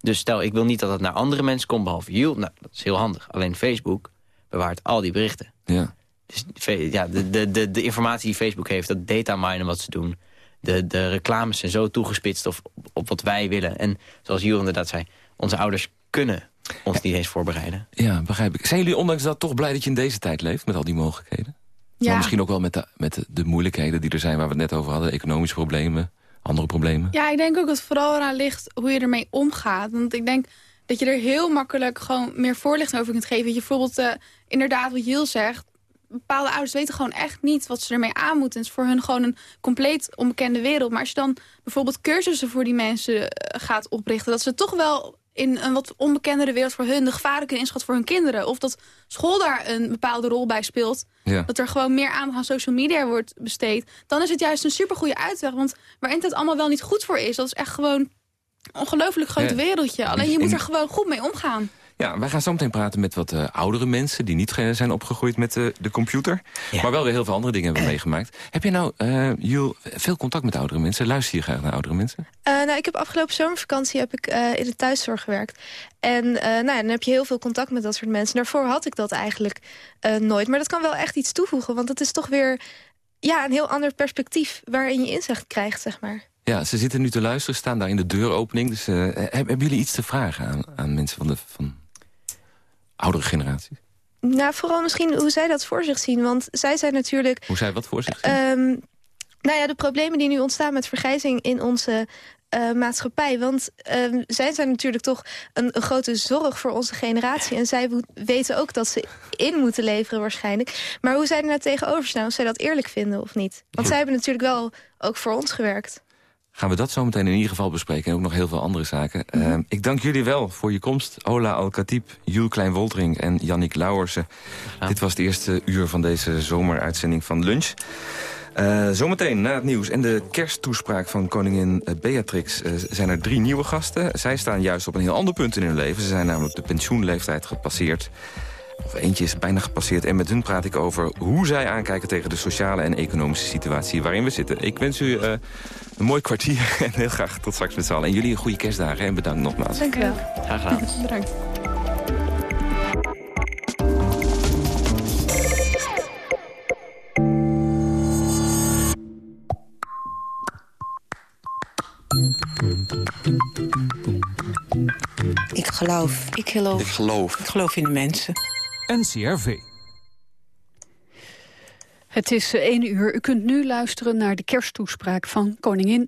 Dus stel, ik wil niet dat het naar andere mensen komt, behalve Jill... nou, dat is heel handig. Alleen Facebook bewaart al die berichten. Ja. Dus ja, de, de, de, de informatie die Facebook heeft, dat dataminen wat ze doen... De, de reclames zijn zo toegespitst op, op wat wij willen. En zoals Jill inderdaad zei, onze ouders kunnen ons niet eens voorbereiden. Ja, begrijp ik. Zijn jullie ondanks dat toch blij dat je in deze tijd leeft... met al die mogelijkheden? Ja. Maar misschien ook wel met, de, met de, de moeilijkheden die er zijn... waar we het net over hadden. Economische problemen, andere problemen. Ja, ik denk ook dat het vooral eraan ligt hoe je ermee omgaat. Want ik denk dat je er heel makkelijk gewoon meer voorlichting over kunt geven. Dat je bijvoorbeeld, eh, inderdaad wat Jill zegt... bepaalde ouders weten gewoon echt niet wat ze ermee aan moeten. Het is voor hun gewoon een compleet onbekende wereld. Maar als je dan bijvoorbeeld cursussen voor die mensen eh, gaat oprichten... dat ze toch wel in een wat onbekendere wereld voor hun... de gevaren kunnen inschatten voor hun kinderen. Of dat school daar een bepaalde rol bij speelt. Ja. Dat er gewoon meer aandacht aan social media wordt besteed. Dan is het juist een supergoeie uitweg. Want waar internet allemaal wel niet goed voor is... dat is echt gewoon een ongelooflijk groot Ja. wereldje. Alleen je moet er gewoon goed mee omgaan. Ja, wij gaan zo meteen praten met wat eh, oudere mensen... die niet zijn opgegroeid met eh, de computer. Maar wel weer heel veel andere dingen hebben meegemaakt. Heb je nou, eh Jules, veel contact met oudere mensen? Luister je graag naar oudere mensen? Eh, nou, ik heb afgelopen zomervakantie heb ik, eh, in de thuiszorg gewerkt. En eh, nou ja, dan heb je heel veel contact met dat soort mensen. Daarvoor had ik dat eigenlijk eh, nooit. Maar dat kan wel echt iets toevoegen. Want het is toch weer ja, een heel ander perspectief... waarin je inzicht krijgt, zeg maar. Ja, ze zitten nu te luisteren, staan daar in de deuropening. Dus eh, heb- hebben jullie iets te vragen aan, aan mensen van de van oudere generatie? Nou, vooral misschien hoe zij dat voor zich zien. Want zij zijn natuurlijk... Hoe zij wat voor zich zien? Ehm, nou ja, de problemen die nu ontstaan met vergrijzing in onze eh, maatschappij. Want ehm, zij zijn natuurlijk toch een, een grote zorg voor onze generatie. En zij weten ook dat ze in moeten leveren waarschijnlijk. Maar hoe zij er nou tegenover staan, of zij dat eerlijk vinden of niet. Want zij hebben natuurlijk wel ook voor ons gewerkt. Gaan we dat zo meteen in ieder geval bespreken. En ook nog heel veel andere zaken. Eh, ik dank jullie wel voor je komst. Ola Al-Khatib, Jules Klein-Woltering en Yannick Lauwersen. Dit was het eerste uur van deze zomeruitzending van Lunch. Uh, zometeen na het nieuws en de kersttoespraak van koningin Beatrix... Uh, zijn er drie nieuwe gasten. Zij staan juist op een heel ander punt in hun leven. Ze zijn namelijk de pensioenleeftijd gepasseerd. Of eentje is bijna gepasseerd. En met hun praat ik over hoe zij aankijken tegen de sociale en economische situatie waarin we zitten. Ik wens u uh, een mooi kwartier en heel graag tot straks met z'n allen. En jullie een goede kerstdagen en bedankt nogmaals. Dank u wel. Graag gedaan. Bedankt. Ik geloof. Ik geloof. Ik geloof. Ik geloof in de mensen. NCRV. Het is één uur. U kunt nu luisteren naar de kersttoespraak van koningin